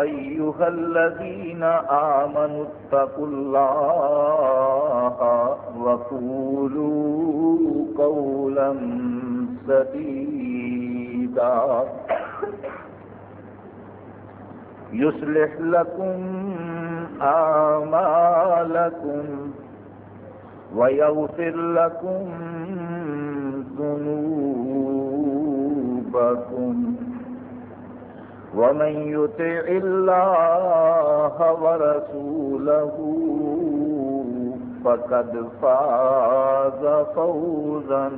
أيها الذين آمنوا اتقوا الله وقولوا قولا سديدا. يصلح لكم آمالكم ويغفر لكم ذنوبكم. ومن يطع الله ورسوله فقد فاز فوزا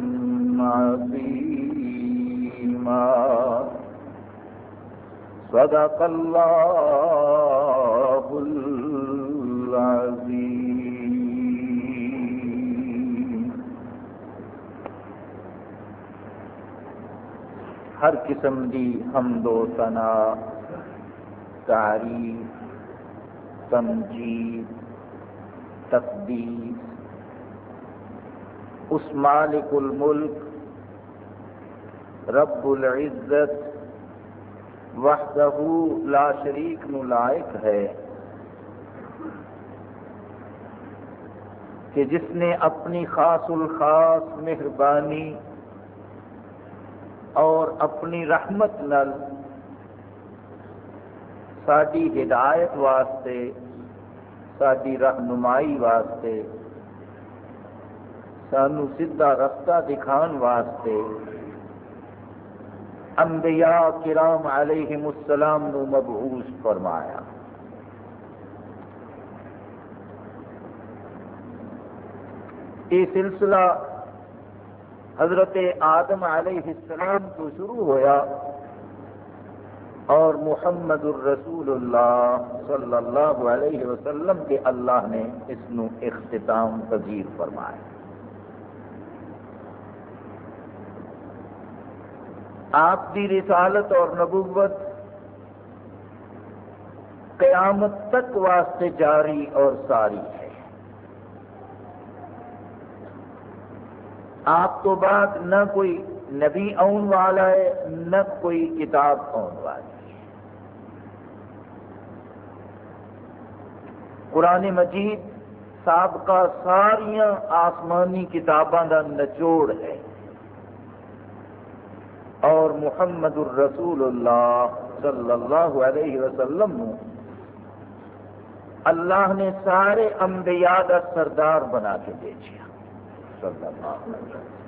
عظيما. صدق الله العظيم. ہر قسم دی حمد و ثنا، تعریف، تمجید، تقدیس۔ اس مالک الملک، رب العزت، وحدہ لا شریک نلائق ہے۔ کہ جس نے اپنی خاص الخاص مہربانی اور اپنی رحمت نل ساری ہدایت واسطے ساری رہنمائی واسطے، سانو سیدھا رستہ دکھان واسطے انبیاء کرام علیہم السلام نو مبعوث فرمایا۔ یہ سلسلہ حضرت آدم علیہ السلام تو شروع ہویا اور محمد الرسول اللہ صلی اللہ علیہ وسلم کے اللہ نے اس نو اختتام پذیر فرمایا۔ آپ کی رسالت اور نبوت قیامت تک واسطے جاری اور ساری ہے۔ آپ تو بعد نہ کوئی نبی آن والا ہے، نہ کوئی کتاب آن والی ہے۔ قرآن مجید سابقہ ساریا آسمانی کتاباں کا نچوڑ ہے۔ اور محمد الرسول اللہ صلی اللہ علیہ وسلم اللہ نے سارے انبیاء کا سردار بنا کے بھیجا صلی اللہ علیہ وسلم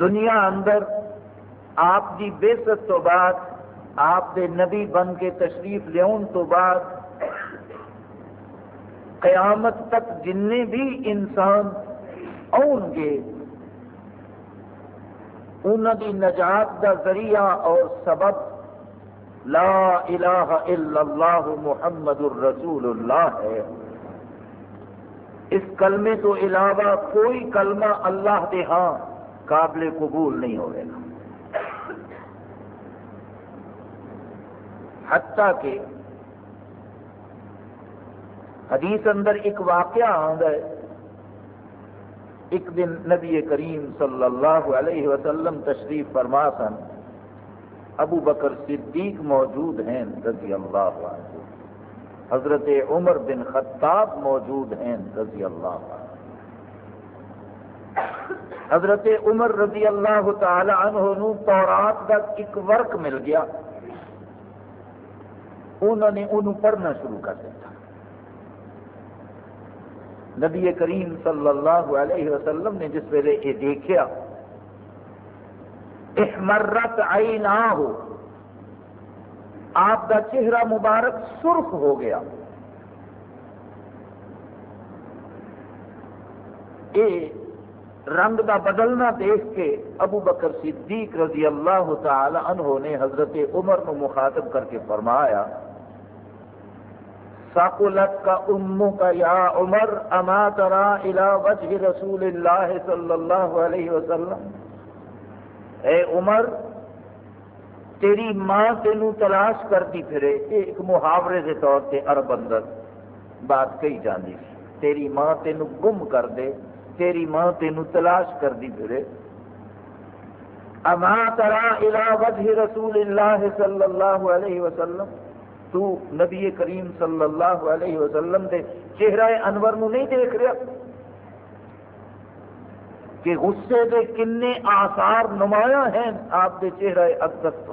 دنیا اندر آپ کی بےست تو بعد، آپ دے نبی بن کے تشریف لیاؤن تو بعد، قیامت تک جن بھی انسان آن گے۔ انہوں کی نجات کا ذریعہ اور سبب لا الہ الا اللہ محمد الرسول اللہ ہے۔ اس کلمے تو علاوہ کوئی کلمہ اللہ کے ہاں قابل قبول نہیں ہوئے گا۔ حتیٰ کہ حدیث اندر ایک واقعہ آتا ہے۔ ایک دن نبی کریم صلی اللہ علیہ وسلم تشریف فرما سن۔ ابو بکر صدیق موجود ہیں رضی اللہ عنہ۔ حضرت عمر بن خطاب موجود ہیں رضی اللہ عنہ۔ حضرت عمر رضی اللہ تعالی عنہ نو تورات کا ایک ورک مل گیا۔ انہوں نے انہوں پڑھنا شروع کر دیا نبی کریم صلی اللہ علیہ وسلم نے جس ویلے یہ دیکھا احمرت آئی نہ ہو آپ کا چہرہ مبارک سرخ ہو گیا۔ رنگ کا بدلنا دیکھ کے ابو بکر صدیق رضی اللہ تعالی عنہ نے حضرت عمر کو مخاطب کر کے فرمایا ساکولت کا امو کا یا عمر، اما ترا الى وجہ رسول اللہ صلی اللہ علیہ وسلم؟ اے عمر، تیری ماں تینوں تلاش کرتی پھرے ایک محاورے کے طور سے ارب اندر بات کہی جاتی تیری ماں تینوں گم کر دے، تیری ماں تینوں تلاش کرتی پھرے۔ اما ترا الى وجہ رسول اللہ صلی اللہ علیہ وسلم، تو نبی کریم صلی اللہ علیہ وسلم دے چہرہ انور نو نہیں دیکھ رہا؟ کہ غصے دے کنے آثار نمایاں ہیں آپ دے چہرہ اقدس تو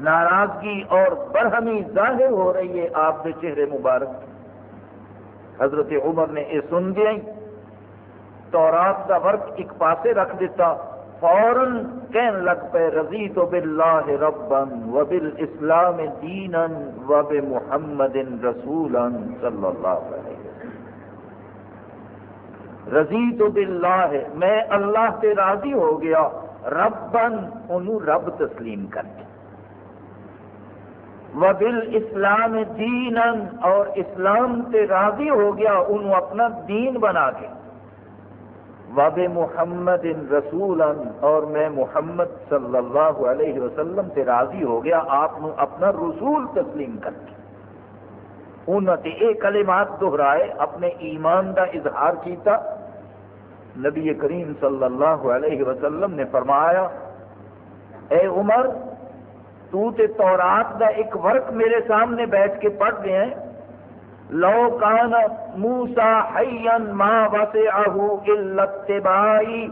ناراضگی اور برہمی ظاہر ہو رہی ہے آپ کے چہرے مبارک حضرت عمر نے یہ سن دیا تورات کا ورک ایک پاسے رکھ دیتا، فوراً کہن لگ پے رضی تو باللہ ربن و بالاسلام دینا و بمحمد رسولا صلی اللہ علیہ وسلم رضی تو باللہ، میں اللہ سے راضی ہو گیا ربن انہوں رب تسلیم کر کے وبل اسلام دین اور اسلام سے راضی ہو گیا، انہوں اپنا دین بنا کے۔ وب محمد رسول، اور میں محمد صلی اللہ علیہ وسلم سے راضی ہو گیا، آپ اپنا رسول تسلیم کر کے انہوں نے یہ کلمات دہرائے، اپنے ایمان کا اظہار کیتا۔ نبی کریم صلی اللہ علیہ وسلم نے فرمایا، اے عمر، تو تے تورات دا ایک ورق میرے سامنے بیٹھ کے پڑھ رہے ہیں۔ لو کان موسا حین ما وسعه الا اتباعی۔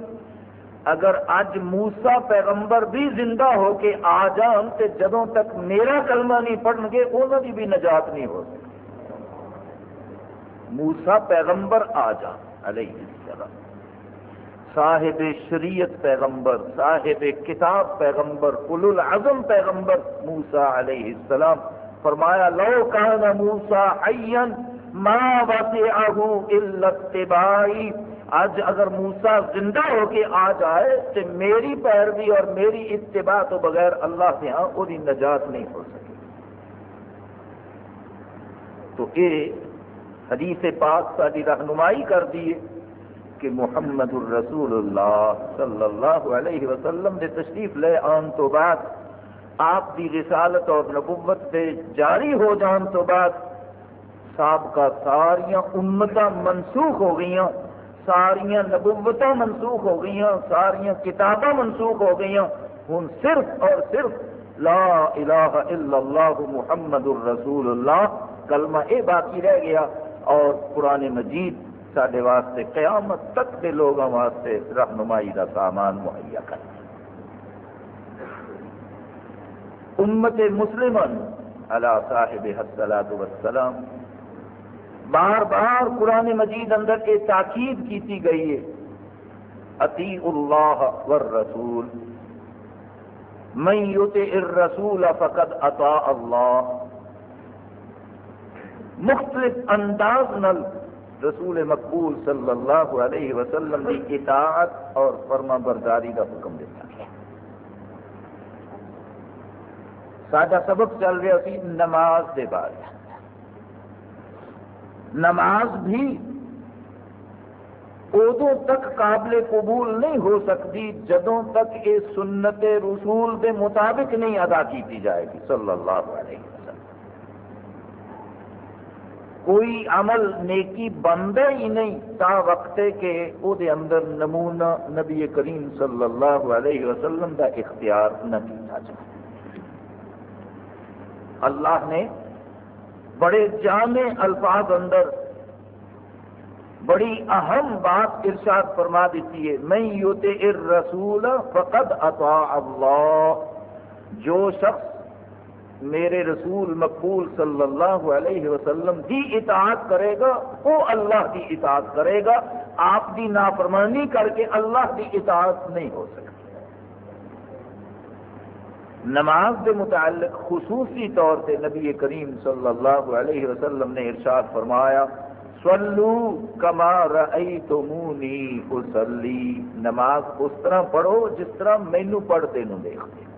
اگر اج موسا پیغمبر بھی زندہ ہو کے آ جان، تے جدوں تک میرا کلمہ نہیں پڑھن گے، انہوں کی بھی نجات نہیں ہو سکتی۔ موسا پیغمبر آ جان علیہ السلام۔ صاحب شریعت پیغمبر، صاحب کتاب پیغمبر قل العظم پیغمبر موسا علیہ السلام۔ فرمایا، لو کان موسا عین ما وسعه الا اتباعی۔ آج اگر موسا زندہ ہو کے آ جائے تو میری پیروی اور میری اتباع تو بغیر اللہ سے ہاں وہ نجات نہیں ہو سکے۔ تو یہ حدیث پاک ساری رہنمائی کر دیے کہ محمد الرسول اللہ صلی اللہ علیہ وسلم نے تشریف لے آن تو بعد آپ کی رسالت اور نبوت سے جاری ہو جان تو بعد سابقہ ساریا امت منسوخ ہو گئی ساریا نبوت منسوخ ہو گئی ساریا کتاباں منسوخ ہو گئی ہوں صرف اور صرف لا الہ الا اللہ محمد الرسول اللہ کلمہ اے باقی رہ گیا۔ اور قرآن مجید سارے واسطے قیامت تک کے لوگوں واسطے رہنمائی کا سامان مہیا کر امت مسلم اللہ صاحب حسلات وسلام بار بار قرآن مجید اندر یہ تاکید کی گئی ہے اتی اللہ والرسول، من یوتے الرسول فقد اطاع اللہ۔ مختلف انداز نل رسول مقبول صلی اللہ علیہ وسلم کی اطاعت اور فرما برداری کا حکم دیتا ہے۔ سادہ سبق چل رہا سی نماز دے بعد۔ نماز بھی ادو تک قابل قبول نہیں ہو سکتی جدوں تک یہ سنت رسول دے مطابق نہیں ادا کی جائے گی۔ صلی اللہ علیہ وسلم۔ کوئی عمل نیکی بنتا ہی نہیں، تا وقت کہ او دے اندر نمونہ نبی کریم صلی اللہ علیہ وسلم کا اختیار نہ کیا جائے۔ اللہ نے بڑے جامع الفاظ اندر بڑی اہم بات ارشاد فرما دیتی ہے۔ میں یوتے الرسول فقد اطاع اللہ۔ جو شخص میرے رسول مقبول صلی اللہ علیہ وسلم کی اطاعت کرے گا، وہ اللہ کی اطاعت کرے گا۔ آپ کی نافرمانی کر کے اللہ کی اطاعت نہیں ہو سکتی۔ نماز کے متعلق خصوصی طور سے نبی کریم صلی اللہ علیہ وسلم نے ارشاد فرمایا سلو کما رأیتمونی اسلی نماز اس طرح پڑھو جس طرح مینو پڑھتے نو دیکھتے۔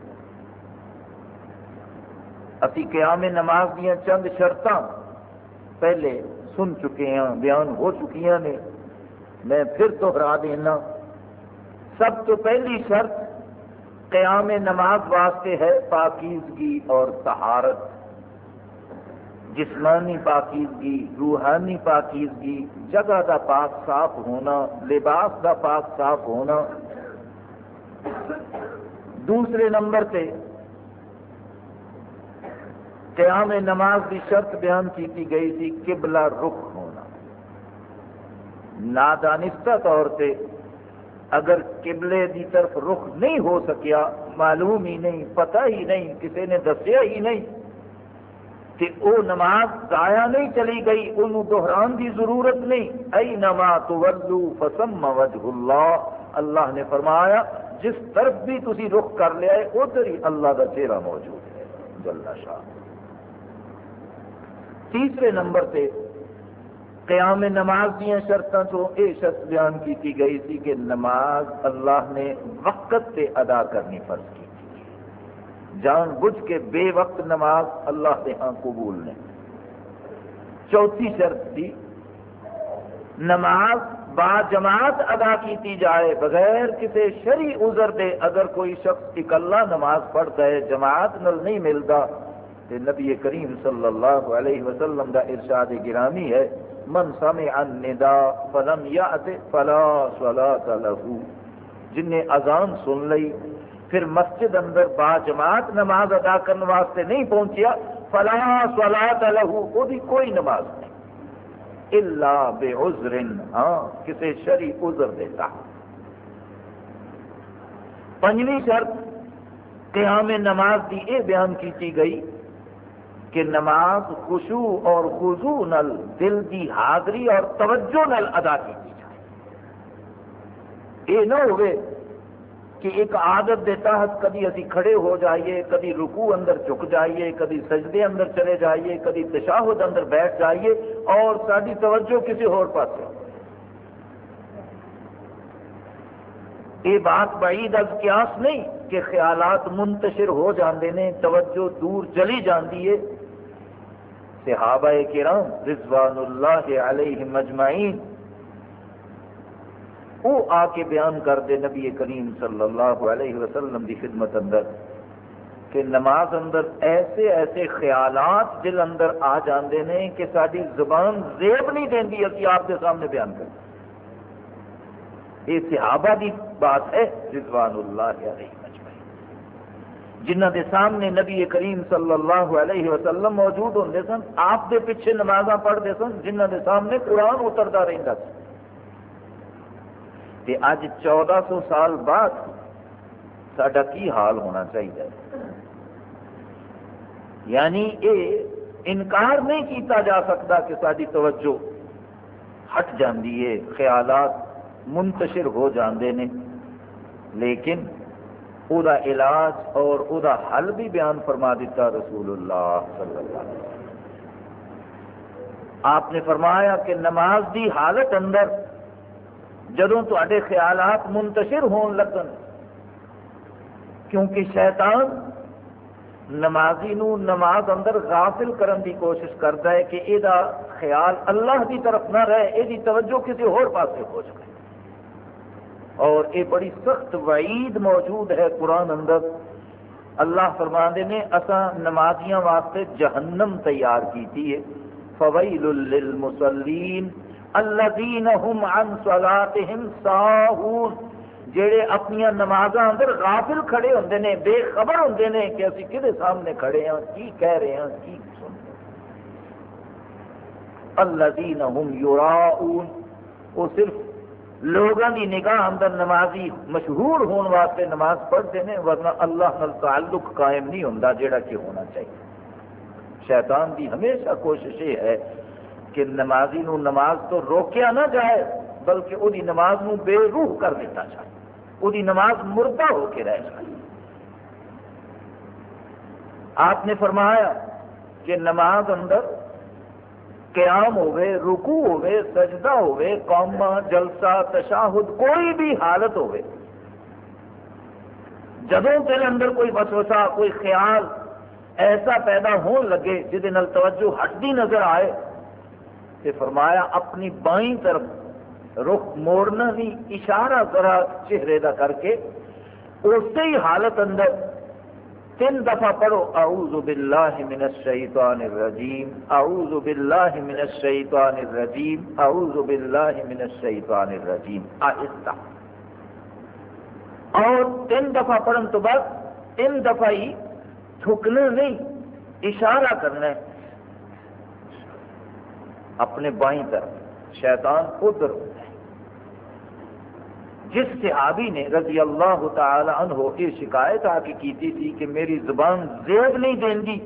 اسی قیام نماز دیا چند شرط پہلے سن چکے ہیں، بیان ہو چکی نے۔ میں پھر دوہرا دینا۔ سب تو پہلی شرط قیام نماز واسطے ہے پاکیزگی اور تہارت جسمانی پاکیزگی، روحانی پاکیزگی، جگہ دا پاک صاف ہونا، لباس دا پاک صاف ہونا۔ دوسرے نمبر پہ قیام نماز کی شرط بیان کی گئی تھی، قبلہ رخ ہونا۔ نادانستہ طور پہ اگر قبلے دی طرف رخ نہیں ہو سکیا، معلوم ہی نہیں، پتہ ہی نہیں کسی نے دسیا ہی نہیں کہ وہ نماز ضائع نہیں چلی گئی انہوں دہران کی ضرورت نہیں۔ ای نما تو فسم وجہ اللہ۔ اللہ نے فرمایا، جس طرف بھی تھی رخ کر لیا ہے ادھر ہی اللہ کا چہرہ موجود ہے۔ جل شاہ۔ تیسرے نمبر پہ قیام نماز دیا شرطوں چو یہ شرط بیان کی گئی تھی کہ نماز اللہ نے وقت پہ ادا کرنی فرض کی۔ جان بجھ کے بے وقت نماز اللہ کے ہاں قبول نے چوتھی شرط تھی، نماز با جماعت ادا کی جائے بغیر کسی شری عذر دے۔ اگر کوئی شخص اکلا نماز پڑھتا ہے جماعت نل نہیں ملتا تو نبی کریم صلی اللہ علیہ وسلم دا ارشاد گرامی ہے، من سمع الندا فلم یأت فلا صلاة له۔ جن نے اذان سن لئی پھر مسجد اندر با جماعت نماز ادا کرنے واسطے نہیں پہنچیا فلاں سولاد لہو دی کوئی نماز نہیں۔ اللہ بے عذر ہاں کسی شری عذر دیتا۔ پنجویں شرط، قیام نماز کی یہ بیان کی گئی۔ کہ نماز خوشو اور خضو نل، دل کی حاضری اور توجہ نل ادا کی جائے۔ یہ نہ ہوئے کہ ایک عادت دے تحت کدی اسی کھڑے ہو جائیے کدی رکو اندر چک جائیے کدی سجدے اندر چلے جائیے کدی تشاہد اندر بیٹھ جائیے اور ساری توجہ کسی اور پاس یہ بات بعید از قیاس نہیں کہ خیالات منتشر ہو جاندے نے، توجہ دور چلی جاندی ہے۔ صحابہ کرام رضوان اللہ علیہ مجمعین وہ آ کے بیان کر دے نبی کریم صلی اللہ علیہ وسلم کی خدمت اندر کہ نماز اندر ایسے ایسے خیالات دل اندر آ جاندے ہیں کہ ساری زبان زیب نہیں دینی ابھی آپ کے سامنے بیان کر یہ صحابہ کی بات ہے رضوان اللہ علیہ۔ جنہ دے سامنے نبی کریم صلی اللہ علیہ وسلم موجود ہوں سن، آپ دے پیچھے نمازاں پڑھتے سن، جنہ دے سامنے قرآن اترتا رہتا سن کہ اج چودہ سو سال بعد سڈا کی حال ہونا چاہیے یعنی یہ انکار نہیں کیتا جا سکتا کہ ساری توجہ ہٹ جاندی ہے، خیالات منتشر ہو جاندے نے۔ لیکن او دا علاج اور او دا حل بھی بیان فرما دیتا رسول اللہ صلی اللہ علیہ وسلم۔ آپ نے فرمایا کہ نماز دی حالت اندر جدوں تے خیالات منتشر ہون لگن، کیونکہ شیطان نمازی نو نماز اندر غافل کرن دی کوشش کرتا ہے کہ یہ خیال اللہ دی طرف نہ رہے یہ توجہ کسی اور پاس ہو جائے اور یہ بڑی سخت وعید موجود ہے قرآن اندر۔ اللہ فرماندے نے اسا نمازیاں واسطے جہنم تیار کی ہے۔ فویل للمسلین الذين هم عن صلاتهم ساهون جڑے اپنی نماز اندر غافل کھڑے ہوندے نے، بے خبر ہوندے نے کہ اسی کدے سامنے کھڑے ہیں، کی کہہ رہے ہیں، کی سن الذين هم يراؤون وہ صرف لوگوں کی نگاہ اندر نمازی مشہور ہونے واسطے نماز پڑھتے ہیں، ورنہ اللہ نال تعلق قائم نہیں ہوتا جڑا کہ ہونا چاہیے۔ شیطان کی ہمیشہ کوشش یہ ہے کہ نمازی نو نماز تو روکیا نہ جائے، بلکہ وہی نماز نو بے روح کر دیتا جائے۔ وہی نماز مردہ ہو کے رہ جائے۔ آپ نے فرمایا کہ نماز اندر قیام ہوئے رکو ہوئے، سجدہ ہوئے قوما جلسہ، تشاہد، کوئی بھی حالت ہوئے۔ جدوں تیرے اندر کوئی وسوسہ، کوئی خیال ایسا پیدا ہون لگے جہد توجہ ہٹتی نظر آئے تو فرمایا، اپنی بائیں طرف رخ موڑنا بھی اشارہ ذرا چہرے کا کر کے اسی حالت اندر تین دفعہ پڑھو، اعوذ باللہ من الشیطان الرجیم، اعوذ باللہ من الشیطان الرجیم، اعوذ باللہ من الشیطان الرجیم آہستہ اور تین دفعہ پڑھن تو بعد تین دفعہ ہی تھکنا نہیں، اشارہ کرنا ہے۔ اپنے بائیں طرف، شیطان ادھر۔ ہے جس صحابی نے رضی اللہ تعالی عنہ یہ شکایت آ کے کی تھی کہ میری زبان زیب نہیں دیں گی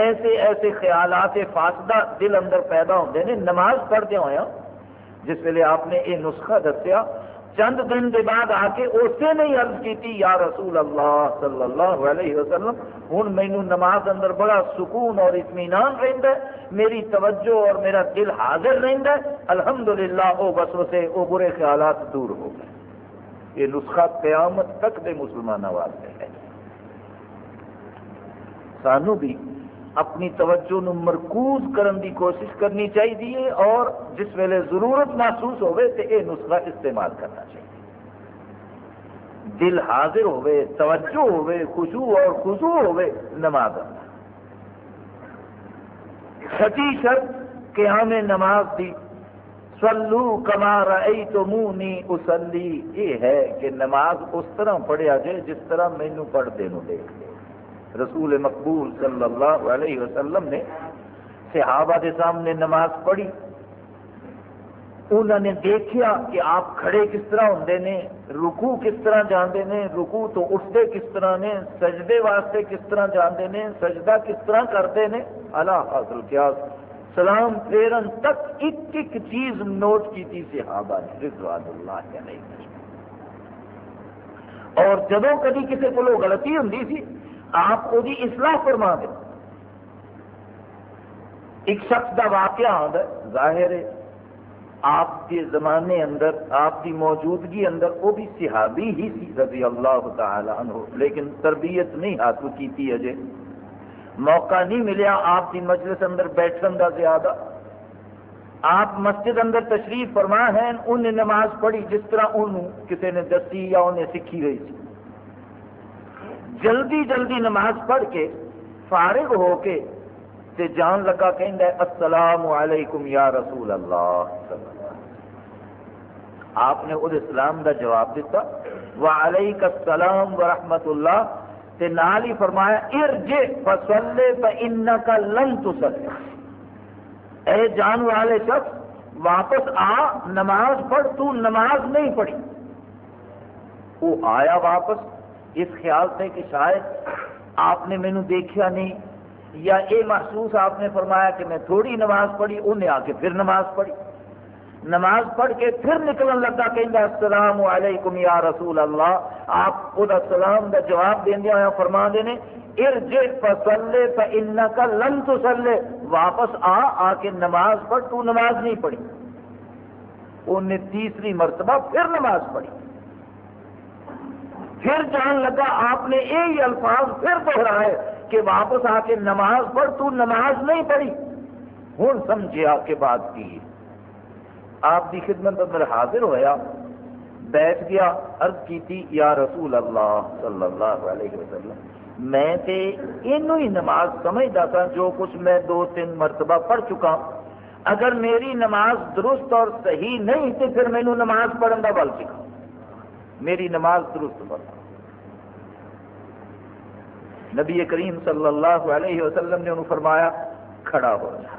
ایسے ایسے خیالات فاسدہ دل اندر پیدا ہوتے ہیں نماز پڑھتے ہوئے جس ویلے آپ نے یہ نسخہ دسیا۔ چند دن کے بعد آ کے اسے نہیں عرض کی یا رسول اللہ صلی اللہ علیہ وسلم ہوں مینو نماز اندر بڑا سکون اور اطمینان رہتا ہے، میری توجہ اور میرا دل حاضر رہتا ہے۔ الحمدللہ وہ بس سے وہ برے خیالات دور ہو گئے۔ یہ نسخہ قیامت تک دے مسلمانوں واسطے ہے سانو بھی اپنی توجہ نو مرکوز کرن دی کوشش کرنی چاہیے اور جس ویلے ضرورت محسوس ہوئے تو یہ نسخہ استعمال کرنا چاہیے۔ دل حاضر ہوئے، توجہ ہوئے خوشو اور خوشو ہوئے، نماز سچی شرط قیام نماز دی سلو کما رئی تو منہ اسلی یہ ہے کہ نماز اس طرح پڑھیا جائے، جس طرح مینو پڑھتے نو دیکھ لے۔ رسول مقبول صلی اللہ علیہ وسلم نے صحابہ کے سامنے نماز پڑھی۔ انہوں نے دیکھا کہ آپ کھڑے کس طرح ہوں نے رکو کس طرح جانتے ہیں رکو تو اٹھتے کس طرح نے، سجدے واسطے کس طرح جانتے ہیں سجدہ کس طرح کرتے ہیں اللہ حاصل کیا۔ سلام پھیرن تک ایک ایک چیز نوٹ کی تھی، صحابہ نے، رضوان اللہ علیہ۔ اور جدو کبھی کسی کو غلطی ہوں سی، آپ وہ اصلاح فرما دیں۔ ایک شخص کا واقعہ آتا ظاہر ہے، آپ کے زمانے اندر، آپ کی موجودگی اندر وہ بھی صحابی ہی سی، رضی اللہ تعالی عنہ۔ لیکن تربیت نہیں حاصل کی تھی اجے۔ موقع نہیں ملیا، آپ کی مجلس اندر بیٹھن کا زیادہ۔ آپ مسجد اندر تشریف فرما ہے انہیں نماز پڑھی جس طرح انہوں کسی نے دسی یا انہیں سیکھی گئی تھی۔ جلدی جلدی نماز پڑھ کے فارغ ہو کے تے جان لگا کہ السلام علیکم یا رسول اللہ۔ آپ نے اس اسلام کا جواب دیتا وعلیک السلام ورحمت اللہ۔ تے نال ہی فرمایا، ارجع فصلی فانک لن تصلی۔ اے جان والے شخص، واپس آ، نماز پڑھ، تو نماز نہیں پڑھی۔ وہ آیا واپس، اس خیال سے کہ شاید آپ نے مینو دیکھا نہیں، یا یہ محسوس آپ نے فرمایا کہ میں تھوڑی نماز پڑھی، انہیں آ کے پھر نماز پڑھی۔ نماز پڑھ کے پھر نکلن لگا کہ السلام علیکم یا رسول اللہ. آپ وہ سلام کا جواب دیا ہوا فرما دینے ارجے فصلے ان کا لن تو سلے واپس آ آ کے نماز پڑھ، تو نماز نہیں پڑھی۔ انہیں تیسری مرتبہ پھر نماز پڑھی۔ پھر جان لگا، آپ نے یہی الفاظ پھر دوہرائے کہ واپس آ کے نماز پڑھ، تو نماز نہیں پڑھی۔ ہوں سمجھیا کے بات کی۔ آپ کی خدمت اندر حاضر ہویا بیٹھ گیا، عرض کی تھی، یا رسول اللہ صلی اللہ علیہ وسلم، میں تے اینو ہی نماز سمجھتا تھا جو کچھ میں دو تین مرتبہ پڑھ چکا۔ اگر میری نماز درست اور صحیح نہیں تو پھر مینو نماز پڑھن کا بل سکھا میری نماز درست پڑھا۔ نبی کریم صلی اللہ علیہ وسلم نے انہوں فرمایا، کھڑا ہو جا۔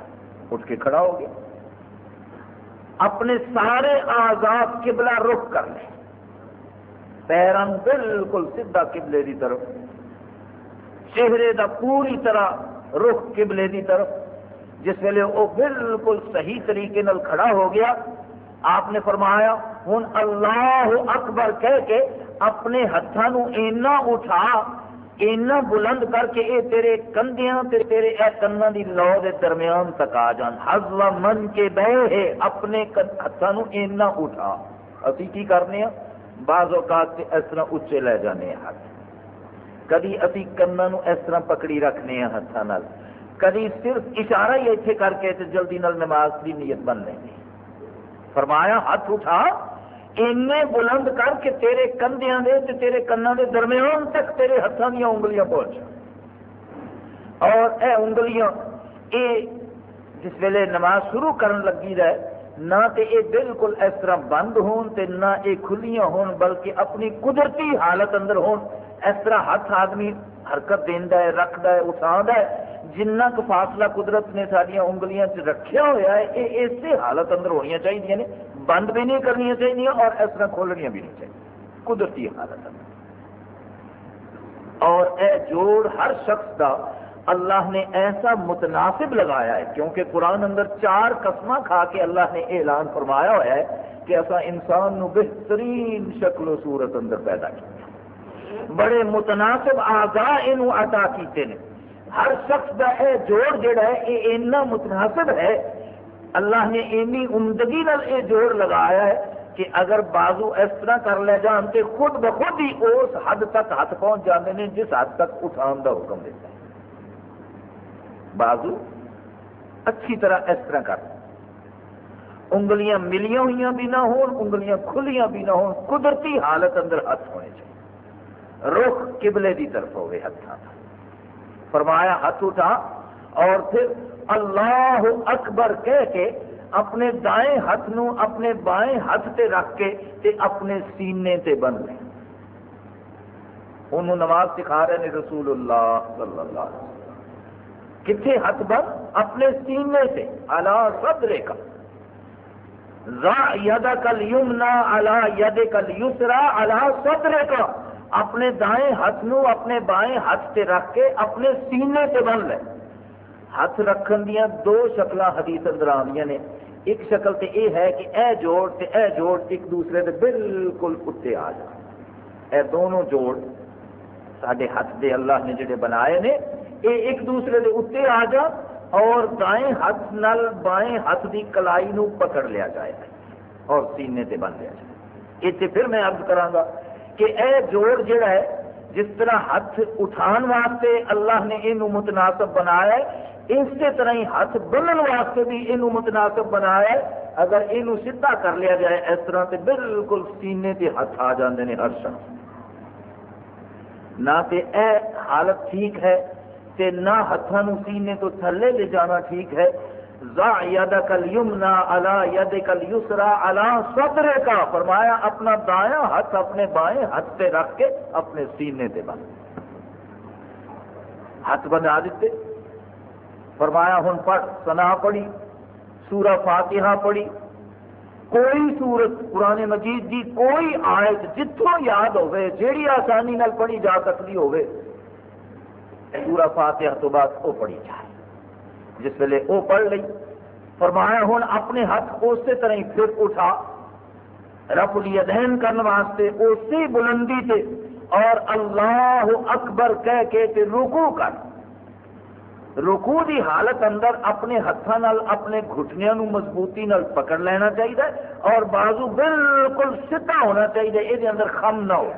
اٹھ کے کھڑا ہو گیا۔ اپنے سارے آزاد قبلہ رخ کر لیں۔ پیرن بالکل سیدھا قبلے کی طرف۔ چہرے دا پوری طرح رخ قبلے کی طرف۔ جس ویلے وہ بالکل صحیح طریقے نال کھڑا ہو گیا۔ آپ نے فرمایا ہوں اللہ اکبر کہہ کے اپنے ہاتھوں اینا اٹھا اینا بلند کر کے اے تیرے کندیاں تے تیرے اے کناں دی لو دے درمیان تک آ جان حزو من کے بہ ہے اپنے ہاتھوں نو اینا اٹھا اسی کی کرنے ہیں بعض اوقات تے اس طرح اچے لے جانے ہیں ہاتھ کدی اسی کناں نو اس طرح پکڑی رکھنے ہیں ہاتھاں نال کدی صرف اشارہ ہی ایتھے کر کے تے جلدی نال نماز دی نیت بن لیں فرمایا ہاتھ اٹھا اینے بلند کر کے تیرے کندیاں دے تے تیرے کناں دے درمیان تک تیرے ہاتھوں دیا انگلیاں پہنچ اور اے انگلیاں، اے جس ویلے نماز شروع کرن لگی رہے نہ تے اے بالکل اس طرح بند ہون تے نہ اے کھلیاں ہون، بلکہ اپنی قدرتی حالت اندر ہون۔ اس طرح ہاتھ آدمی حرکت دینا ہے رکھتا ہے، اٹھا ہے۔ جنہ کو فاصلہ قدرت نے ساریا انگلیاں رکھیا ہوا ہے یہ اسی حالت اندر ہونی چاہیے بند بھی نہیں کرنی چاہیے اور اس طرح کھولنیا بھی نہیں چاہیے۔ قدرتی حالت اور اے جوڑ ہر شخص کا اللہ نے ایسا متناسب لگایا ہے، کیونکہ قرآن اندر چار قسم کھا کے اللہ نے اعلان فرمایا ہوا ہے کہ ایسا انسان نو بہترین شکل و صورت اندر پیدا کیا۔ بڑے متناسب آگاہ یہ عطا کیتے ہیں ہر شخص کا یہ جوڑ جڑا ہے، یہ اینا متناسب ہے اللہ نے اینی عمدگی نال یہ جوڑ لگایا ہے کہ اگر بازو اس طرح کر لے جان تو خود بخود ہی اس حد تک ہاتھ پہنچ جاتے ہیں جس حد تک اٹھان کا حکم دیتا ہے۔ بازو، اچھی طرح اس طرح کر۔ انگلیاں ملیاں ہوئی بھی نہ ہون، انگلیاں کھلیاں بھی نہ ہون، قدرتی حالت اندر ہاتھ ہونے چاہیے۔ رخ قبلے دی طرف ہوئے ہاتھوں کا فرمایا، ہاتھ اٹھا اور پھر اللہ اکبر کہہ کے اپنے دائیں ہاتھ نو اپنے بائیں ہاتھ تے رکھ کے تے اپنے سینے تے بن لیں انہوں نماز سکھا رہے ہیں رسول اللہ صلی اللہ علیہ وسلم۔ کتنے ہاتھ بن؟ اپنے سینے سے الا صدرے کا۔ را کل یمنا الا ید کل یسرا الا صدرے کا۔ اپنے دائیں ہاتھ نو اپنے بائیں ہاتھ سے رکھ کے اپنے سینے سے بن لے ہاتھ رکھن دیا دو شکل حدیث اندر آدی نے۔ ایک شکل تے اے ہے کہ اے جوڑ تے اے جوڑ ایک دوسرے دے بالکل اتنے آ جائے اے دونوں جوڑ سڈے ہاتھ دے اللہ نے جڑے بنائے نے، اے ایک دوسرے دے اتنے آ جا اور دائیں ہاتھ نل بائیں ہاتھ دی کلائی نو پکڑ لیا جائے اور سینے تے بن لیا جائے یہ پھر میں عرض کراگا کہ اے جوڑ جڑا ہے، جس طرح ہاتھ اٹھان واسطے اللہ نے یہ متناسب بنایا ہے اسی طرح ہی ہاتھ بننے واسطے بھی یہ متناسب بنایا ہے۔ اگر یہ سیدھا کر لیا جائے، اس طرح سے بالکل سینے تے ہاتھ آ جاندے ہیں ہر شخص۔ نہ تے اے حالت ٹھیک ہے تے نہ ہاتھوں سینے تو تھلے لے جانا ٹھیک ہے۔ کا فرمایا، اپنا دایاں ہاتھ اپنے بائیں ہاتھ پہ رکھ کے اپنے سینے پہ بن۔ ہاتھ بنا دیتے۔ فرمایا ہوں پڑھ سنا پڑھی، سورہ فاتحہ پڑھی۔ کوئی سورت قرآن مجید دی کوئی آیت جتوں یاد ہوئے، جیڑی آسانی نال پڑھی جا سکتی ہوئے، سورہ فاتحہ تو بعد وہ پڑھی جائے جس ویلے وہ پڑھ لی فرمایا ہوں اپنے ہاتھ اسی طرح ہی پھر اٹھا، رب الیدین کرنے واسطے اسی بلندی سے اور اللہ اکبر کہہ کے تے رکو کر۔ رکو دی حالت اندر اپنے ہاتھوں اپنے گھٹنیا نو مضبوطی نال پکڑ لینا چاہیے اور بازو بالکل سیدھا ہونا چاہیے یہ اندر خم نہ ہو۔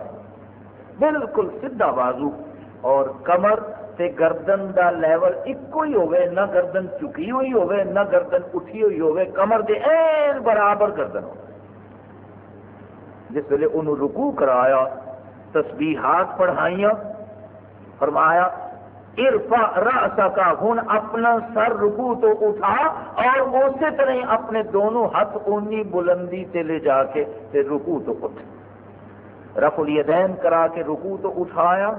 بالکل سیدھا بازو۔ اور کمر تے گردن دا لیول ایک ہی ہوئے نہ گردن چکی ہوئی ہوئے نہ گردن اٹھی ہوئی ہوئے کمر دے این برابر گردن ہو۔ جس ویلے انہوں رکو کرایا، تسبیحات پڑھائیاں، فرمایا ارفا راسا کا ہوں اپنا سر رکو تو اٹھا اور اسی طرح اپنے دونوں ہاتھ اونی بلندی تے لے جا کے تے رکو تو اٹھ۔ رف الیدین کرا کے رکو تو اٹھایا۔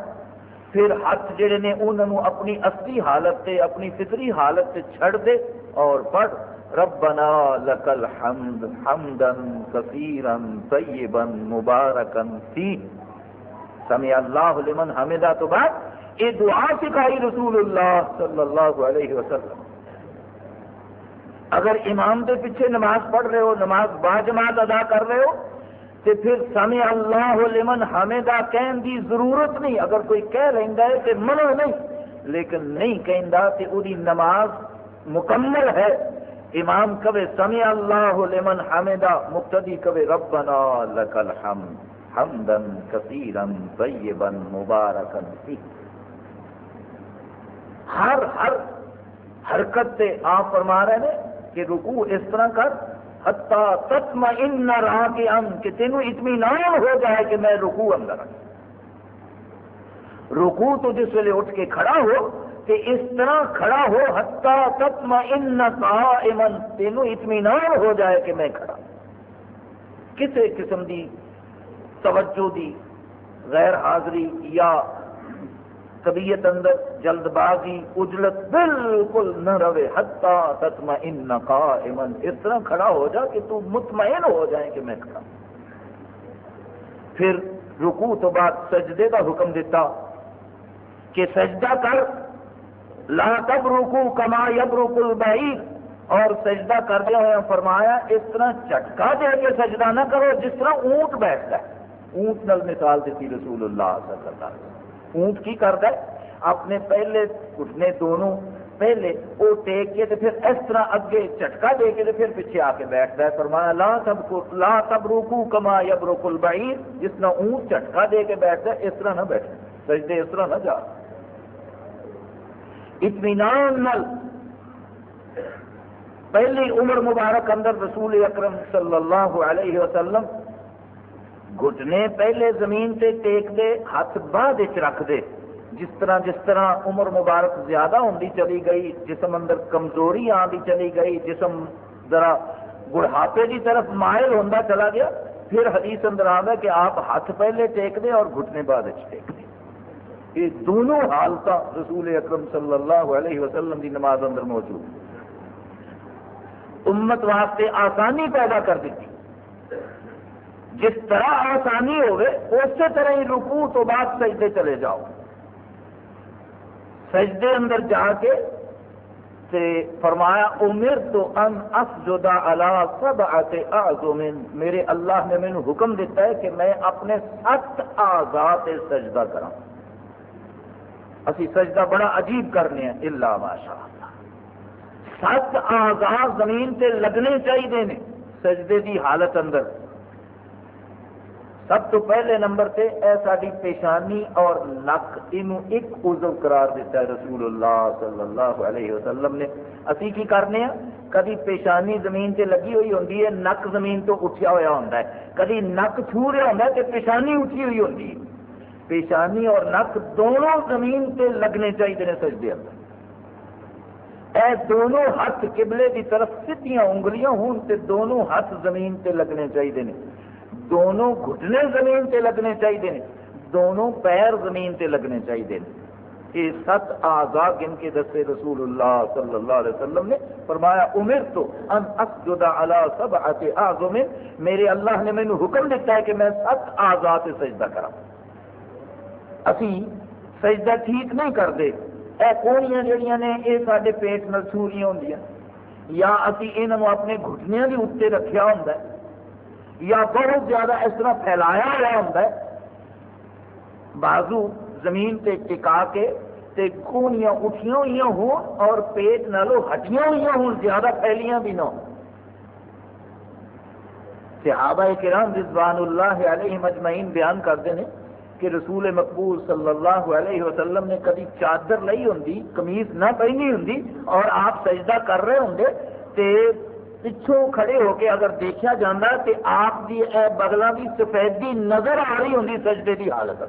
پھر ہاتھ جڑے نے انہوں اپنی اصلی حالت تے، اپنی فطری حالت تے چھڑ دے اور پڑھ۔ ربنا لك الحمد حمدا كثيرا طيبا مباركا فيه سمع الله لمن حمدا تو بعد یہ دعا سکھائی رسول اللہ صلی اللہ علیہ وسلم۔ اگر امام دے پیچھے نماز پڑھ رہے ہو، نماز با جماعت ادا کر رہے ہو، تے پھر سمع اللہ لمن حمدہ کہن دی ضرورت نہیں۔ اگر کوئی کہہ لینا ہے تو منع نہیں، لیکن نہیں کہندا تے وہ نماز مکمل ہے۔ امام کبے سمع اللہ لمن حمدہ، مقتدی کبے ربنا لک الحمد حمدا کثیرا طیبا مبارکا فی ہر ہر حرکت سے آپ فرما رہے ہیں کہ رکوع اس طرح کر، حتی تطمئن راکعا، کہ تینوں اطمینان ہو جائے کہ میں رکوع اندر ہوں رکوع تو جس ویلے اٹھ کے کھڑا ہو کہ اس طرح کھڑا ہو، حتی تطمئن قائما، تینوں اطمینان ہو جائے کہ میں کھڑا کسی قسم دی توجہ دی غیر حاضری یا طبیعت اندر جلد بازی اجلت بالکل نہ رہے، حتی تطمئن قائما۔ اس طرح کھڑا ہو جا کہ تو مطمئن ہو جائے کہ میں کھڑا پھر رکوع تو بعد سجدے کا حکم دیتا کہ سجدہ کر، لا تب رکو کما یب رکو اور سجدہ کردیا ہوا فرمایا، اس طرح چٹکا دے کے سجدہ نہ کرو، جس طرح اونٹ بیٹھتا ہے۔ اونٹ نل مثال دیتی رسول اللہ صلی اللہ علیہ وسلم۔ اونٹ کی کرتا ہے۔ اپنے پہلے گھٹنے دونوں پہلے وہ ٹیک کے پھر اس طرح اگے چٹکا دے کے پھر پیچھے آ کے بیٹھتا ہے۔ فرمایا، لا تب کو لا تب روکو کما یب روک البعیر۔ جس طرح اونٹ چٹکا دے کے بیٹھتا ہے، اس طرح نہ بیٹھے۔ سجدے اس طرح نہ جا۔ اطمینان نل پہلی عمر مبارک اندر رسول اکرم صلی اللہ علیہ وسلم گھٹنے پہلے زمین سے ٹیک دے ہاتھ بعد رکھ دے۔ جس طرح جس طرح عمر مبارک زیادہ ہوتی چلی گئی، جسم اندر کمزوری آتی چلی گئی، جسم ذرا بڑھاپے کی طرف مائل ہوتا چلا گیا، پھر حدیث اندر آتا کہ آپ ہاتھ پہلے ٹیک دیں اور گھٹنے بعد ٹیک دیں یہ دونوں حالت رسول اکرم صلی اللہ علیہ وسلم کی نماز اندر موجود امت واسطے آسانی پیدا کر دیتی۔ جس طرح آسانی ہوگی اسی طرح ہی رکوع تو بعد سجدے چلے جاؤ۔ سجدے اندر جا کے تے فرمایا امر تو ان اسجد علی سبعت اعظم. میرے اللہ نے مینوں حکم دیتا ہے کہ میں اپنے سات اعضاء سجدہ کراں۔ اسی سجدہ بڑا عجیب کرنے ہیں اللہ ماشاء اللہ۔ سات آزاد زمین تے لگنے چاہیے نے سجدے دی حالت اندر۔ سب تو پہلے نمبر تے اے ساری پیشانی اور نک یہ ایک عزو قرار دیتا ہے رسول اللہ صلی اللہ علیہ وسلم نے۔ اسی کی کرنے ہیں؟ کدی پیشانی زمین تے لگی ہوئی ہوتی ہے، نک زمین تو اٹھیا ہوا ہوتا ہے۔ کدی نک چھو رہا ہوتا ہے تو پیشانی اٹھی ہوئی ہوتی ہے۔ پیشانی اور نک دونوں زمین تے لگنے چاہیے سجدے اندر۔ اے دونوں ہاتھ قبلے کی طرف سیدیاں انگلیاں ہون تے دونوں ہاتھ زمین تے لگنے چاہیے دونوں گھٹنے زمین تے لگنے چاہیے دونوں پیر زمین تے لگنے چاہیے یہ سات آزاد گن کے دسے رسول اللہ صلی اللہ علیہ وسلم نے فرمایا عمر تو ان اسجد علی سبعت اعظم۔ میرے اللہ نے مینوں حکم دیتا ہے کہ میں سات آزاد سجدہ کراں۔ اسی سجدہ ٹھیک نہیں کرتے اے کونیاں جڑیاں نے یہ سارے پیٹ نل چھوڑیاں ہوں یا اسی انہوں اپنے گھٹنیا کے اتنے رکھیا ہوں یا بہت زیادہ اس طرح پھیلایا ہوا ہوں بازو زمین تے ٹکا کے تے کونیاں اٹھیاں ہوئی ہوں اور پیٹ نالوں ہٹیاں ہوئی ہوں، زیادہ پھیلیاں بھی نہ ہوں۔ صحابہ کرام رضوان اللہ علیہ مجمعین بیان کرتے ہیں کہ رسول مقبول صلی اللہ علیہ وسلم نے کبھی چادر لی ہوں کمیز نہ پہنی ہوں اور آپ سجدہ کر رہے ہوں تے پچھوں کھڑے ہو کے اگر دیکھا جاتا تو آپ کی بغلوں کی سفیدی نظر آ رہی ہوں سجدے کی حالت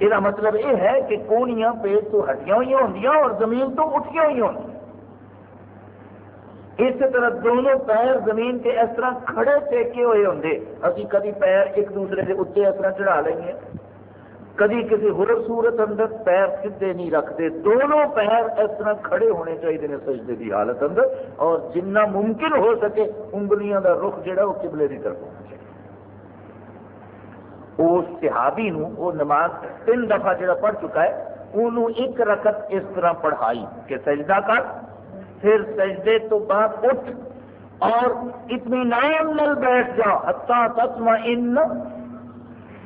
یہ مطلب یہ ہے کہ کونیاں پیٹ تو ہٹیاں ہوئی ہوں اور زمین تو اٹھیا ہوئی ہوں اس طرح دونوں پیر زمین کے اس طرح کھڑے ٹیکے ہوئے ہوں ابھی کدی پیر ایک دوسرے کے اتنے اس طرح چڑھا لیں گے۔ کدی کسی ہر صورت اندر پیر سیدھے نہیں رکھتے۔ دونوں پیر اس طرح کھڑے ہونے چاہیے سجدے کی حالت اندر، اور جنہ ممکن ہو سکے انگلیاں کا رخ جہا وہ قبلے کی طرف ہونا چاہیے اس صحابی نو وہ نماز تین دفعہ جڑا پڑھ چکا ہے انہوں ایک رکت اس طرح پڑھائی کہ سجدہ کر، پھر سجدے تو بعد اٹھ اور اطمینان نل بیٹھ جا حتا تتما ان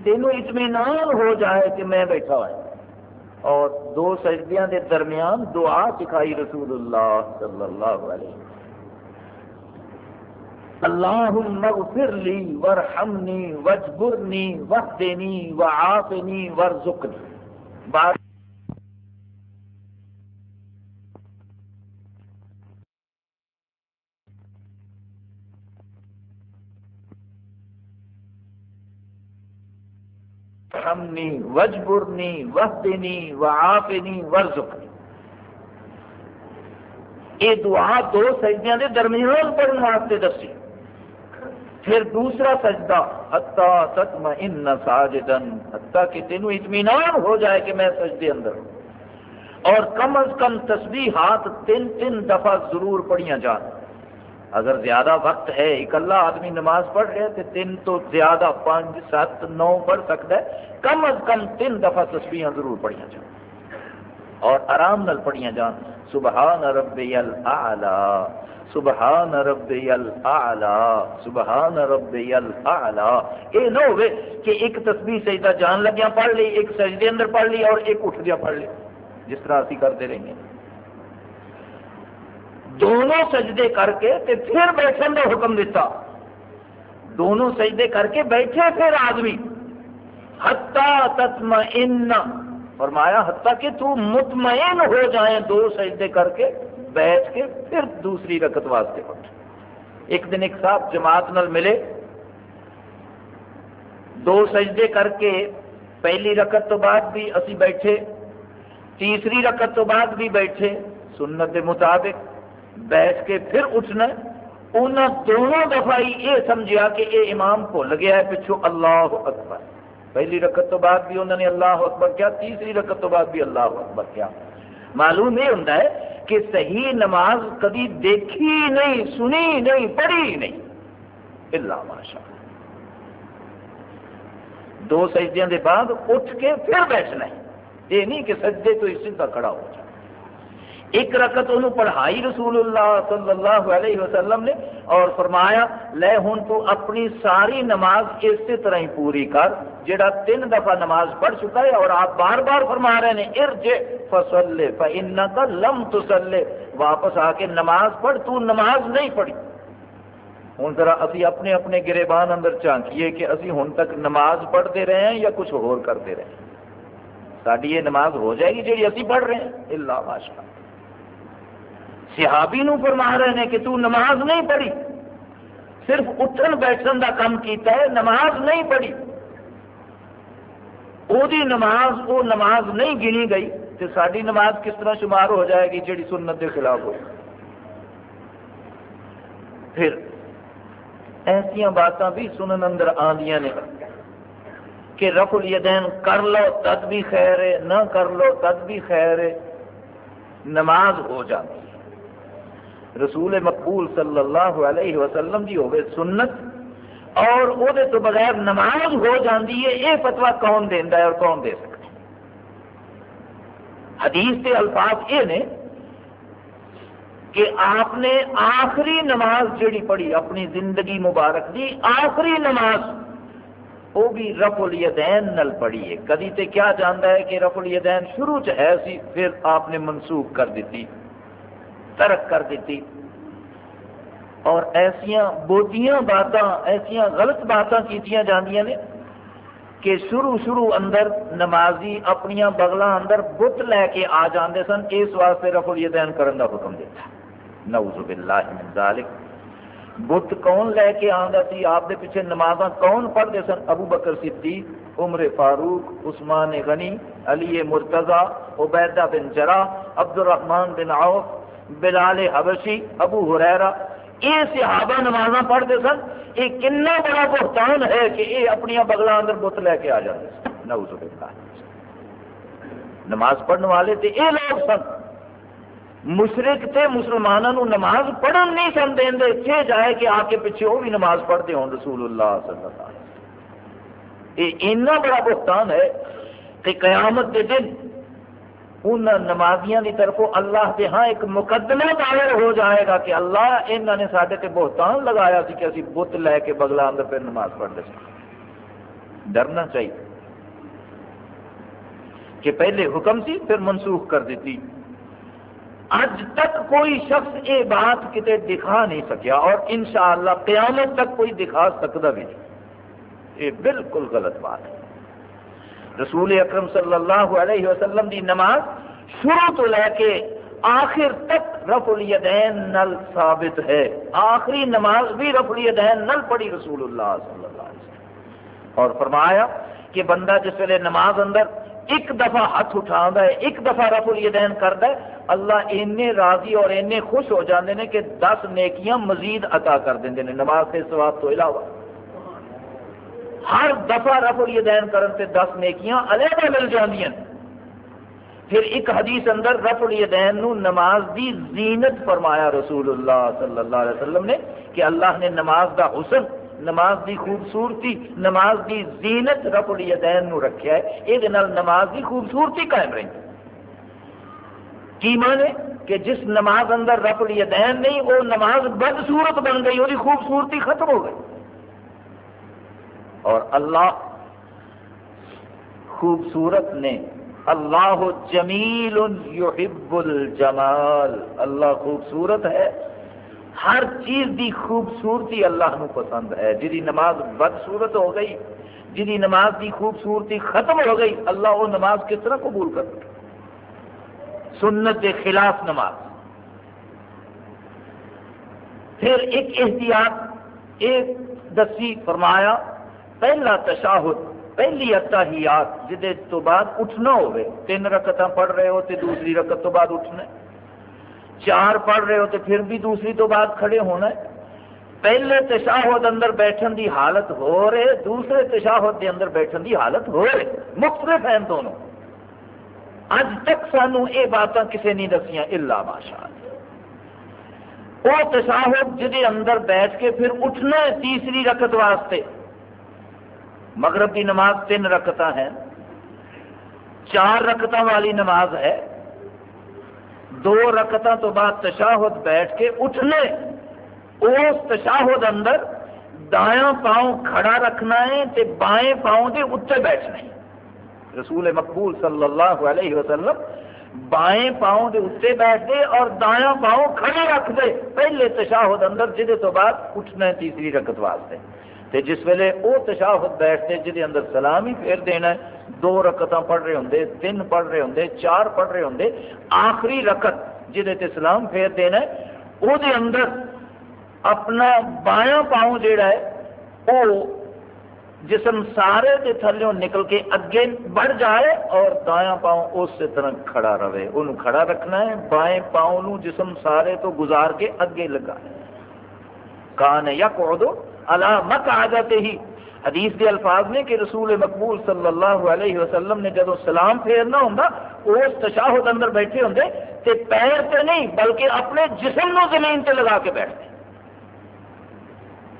تینوں اطمینان ہو جائے کہ میں بیٹھا ہوا اور دو سجدیاں دے درمیان دعا سکھائی رسول اللہ صلی اللہ علیہ وسلم۔ اللهم اغفر لی ورحمنی، وجبرنی، وحدنی، وعافنی، ورزقنی۔ بعد ارحمنی وجبرنی وحدنی وعافنی ورزقنی یہ دعا دو سجدیاں دے درمیان پڑھنے واسطے دسی۔ پھر دوسرا سجدہ، حتی تطمئن ساجدن حتی کہ تینوں اطمینان ہو جائے کہ میں سجدے اندر ہوں۔ اور کم از کم تسبیحات تین تین دفعہ ضرور پڑھیاں جان۔ اگر زیادہ وقت ہے اکلا آدمی نماز پڑھ رہے تو تین تو زیادہ پانچ، سات، نو پڑھ سکتا ہے۔ کم از کم تین دفعہ تصویر ضرور پڑھیا جان اور آرام نال پڑھیا جان سبحان ربی الاعلی سبحان ربی الاعلی سبحان ربی الاعلی یہ نہ ہوئے کہ ایک تسبیح سجدہ جان لگیا پڑھ لی، ایک سجدے اندر پڑھ لی اور ایک اٹھ دیا پڑھ لی۔ جس طرح اسی کرتے رہیں گے۔ دونوں سجدے کر کے تے پھر بیٹھنے کا حکم دیتا دونوں سجدے کر کے بیٹھے پھر آدمی۔ ہتا تطمئن۔ فرمایا، حتیٰ کہ تو مطمئن ہو جائیں دو سجدے کر کے بیٹھ کے پھر دوسری رکت واسطے اٹھ۔ ایک دن ایک صاحب جماعت نل ملے۔ دو سجدے کر کے پہلی رکت تو بعد بھی اسی بیٹھے، تیسری رکت تو بعد بھی بیٹھے۔ سنت کے مطابق بیٹھ کے پھر اٹھنا انہوں دونوں دفعہ یہ سمجھا کہ یہ امام بھول گیا ہے پچھو اللہ اکبر۔ پہلی رکت تو بعد بھی انہوں نے اللہ اکبر کیا، تیسری رکت تو بعد بھی اللہ اکبر کیا۔ معلوم یہ ہوتا ہے کہ صحیح نماز کبھی دیکھی نہیں، سنی نہیں، پڑھی نہیں۔ اللہ ماشاء دو سجدے کے بعد اٹھ کے پھر بیٹھنا ہے۔ یہ نہیں کہ سجدے تو اسی کا کھڑا ہو جائے ایک رکت انہوں پڑھائی رسول اللہ صلی اللہ علیہ وسلم نے اور فرمایا، لے ہوں تو اپنی ساری نماز اسی طرح ہی پوری کر، جڑا تین دفعہ نماز پڑھ چکا ہے اور آپ بار بار فرما رہے ہیں ارج فصل فن لم تسلے واپس آ کے نماز پڑھ، تو نماز نہیں پڑھی۔ ہوں ذرا ابھی اپنے اپنے گریبان اندر چانکیے کہ ابھی ہوں تک نماز پڑھتے رہے ہیں یا کچھ اور کرتے رہے ہیں۔ ساری یہ نماز ہو جائے گی جی ابھی پڑھ رہے ہیں۔ اللہ ماشاء صحابی نو فرما رہے ہیں کہ تو نماز نہیں پڑھی۔ صرف اٹھن بیٹھن کا کام کیتا ہے، نماز نہیں پڑھی۔ وہ نماز وہ نماز نہیں گنی گئی تو ساری نماز کس طرح شمار ہو جائے گی جیڑی سنت کے خلاف ہو پھر ایسا باتاں بھی سنن اندر آدیاں نے۔ کہ رف الیدین کر لو تد بھی خیر ہے، نہ کر لو تد بھی خیر ہے، نماز ہو جاتی۔ رسول مقبول صلی اللہ علیہ وسلم کی ہوگی سنت، اور وہ تو بغیر نماز ہو جاتی ہے یہ فتوا کون دینا ہے اور کون دے سکتا ہے؟ حدیث کے الفاظ یہ نے کہ آپ نے آخری نماز جڑی پڑھی، اپنی زندگی مبارک دی، آخری نماز وہ بھی رف الیدین نل پڑھی ہے۔ کدی تے کیا جانتا ہے کہ رف الیدین شروع چ ہے سی، پھر آپ نے منسوخ کر دیتی۔ ترک کر دیتی۔ اور ایسیا بوتیاں باتاں ایسیا غلط باتاں کیتیاں جاندیاں نے کہ شروع شروع اندر نمازی اپنی بغلوں اندر بت لے کے آ جاندے سن، اس واسطے رف الیدین کرن دا حکم دیتا۔ نعوذ باللہ من ذالک۔ بت کون لے کے آندا سی؟ آپ دے پیچھے نمازاں کون پڑھتے سن؟ ابو بکر صدیق، عمر فاروق، عثمان غنی، علی مرتضی، عبیدہ بن جرا عبد الرحمن بن عوف بلال حبشی، ابو حریرا یہ صحابہ نماز پڑھتے سن، یہ کنا بڑا بہتان ہے کہ یہ اپنی بگلوں اندر بت لے کے آ جاتے نعوذ باللہ۔ نماز پڑھنے والے تے یہ لوگ سن مشرق تے مسلمانوں نماز پڑھن نہیں سن دیں اتنے جائے کہ آ کے پیچھے وہ بھی نماز پڑھتے ہوں رسول اللہ صلی اللہ علیہ وسلم۔ یہ اتنا بڑا بہتان ہے کہ قیامت کے دن ان نمازیاں کی طرف اللہ کے ہاں ایک مقدمہ دائر ہو جائے گا کہ اللہ انہوں نے سارے تے بہتان لگایا سی کہ اسی بت لے کے بگلا اندر پھر نماز پڑھتے ڈرنا چاہیے کہ پہلے حکم سی، پھر منسوخ کر دیتی۔ اج تک کوئی شخص یہ بات کتنے دکھا نہیں سکیا اور انشاءاللہ قیامت تک کوئی دکھا سکتا بھی نہیں۔ یہ بالکل غلط بات ہے۔ رسول اکرم صلی اللہ علیہ وسلم دی نماز شروع تو لے کے آخر تک رف الیدین نل ثابت ہے۔ آخری نماز بھی رف الیدین نل پڑھی رسول اللہ صلی اللہ علیہ وسلم۔ اور فرمایا کہ بندہ جس ویلے نماز اندر ایک دفعہ ہاتھ اٹھا ہے، ایک دفعہ رف الیدین کرتا ہے، اللہ اینے راضی اور اینے خوش ہو جاندے ہیں کہ دس نیکیاں مزید عطا کر دیں نماز کے سواب تو علاوہ۔ ہر دفعہ رف الیدین کرن سے دس نیکیاں علیحدہ مل جاندیاں۔ پھر ایک حدیث اندر رف الیدین نو نماز دی زینت فرمایا رسول اللہ صلی اللہ علیہ وسلم نے کہ اللہ نے نماز دا حسن، نماز دی خوبصورتی، نماز دی زینت رف الیدین نو رکھیا ہے۔ یہ نماز دی خوبصورتی قائم رہی۔ کی مانے کہ جس نماز اندر رف الیدین نہیں، وہ نماز بد صورت بن گئی، وہ خوبصورتی ختم ہو گئی۔ اور اللہ خوبصورت نے اللہ جمیل یحب الجمال۔ اللہ خوبصورت ہے۔ ہر چیز دی خوبصورتی اللہ نو پسند ہے۔ جی نماز بدصورت ہو گئی جی نماز دی خوبصورتی ختم ہو گئی، اللہ وہ نماز کس طرح قبول کر سنت کے خلاف نماز۔ پھر ایک احتیاط، ایک دسی فرمایا پہلا تشاہد، پہلی اتحیات جہد تو بعد اٹھنا ہوئے، تین رکت پڑھ رہے ہو تو دوسری رکت تو بعد اٹھنا ہے۔ چار پڑھ رہے ہو تو پھر بھی دوسری تو بعد کھڑے ہونا ہے۔ پہلے تشاہد اندر بیٹھن دی حالت ہو رہے، دوسرے تشاہد دے اندر بیٹھن دی حالت ہو رہے۔ مختلف ہیں دونوں۔ اج تک سانو یہ باتیں کسی نہیں دسیاں، الا ماشاء وہ تشاہد جہد اندر بیٹھ کے پھر اٹھنا ہے تیسری رکت واسطے۔ مغرب کی نماز تین رکت ہیں۔ چار رکت والی نماز ہے۔ دو رکتوں تو بعد تشاہد بیٹھ کے اٹھنے۔ اس تشاہد اندر دایاں پاؤں کھڑا رکھنا ہے تے بائیں پاؤں دے اتنے بیٹھنا ہے۔ رسول مقبول صلی اللہ علیہ وسلم بائیں پاؤں دے اتنے بیٹھ دے اور دایاں پاؤں کھڑا رکھ دے۔ پہلے تشاہد اندر جہد تو بعد اٹھنا ہے تیسری رکت واسطے۔ تے جس ویلے وہ تشاہد بیٹھتے جہد اندر سلام ہی پھیر دینا ہے، دو رکت پڑھ رہے ہوں تین پڑھ رہے ہوں چار پڑھ رہے ہوں آخری رکت جہد سلام پھیر دینا ہے وہ اندر اپنا بایاں پاؤں جیڑا ہے وہ جسم سارے کے تھلوں نکل کے اگے بڑھ جائے اور دایاں پاؤں اس طرح کھڑا رہے۔ انہوں کھڑا رکھنا ہے، بائیں پاؤں نو جسم سارے تو گزار کے اگے لگا کان یا کو دو علامت آ جاتے ہی۔ حدیث کے الفاظ نے کہ رسول مقبول صلی اللہ علیہ وسلم نے جب سلام پھیرنا ہوں اس تشاہد اندر بیٹھے ہوں تے پیر سے نہیں، بلکہ اپنے جسم نو زمین تے لگا کے بیٹھتے۔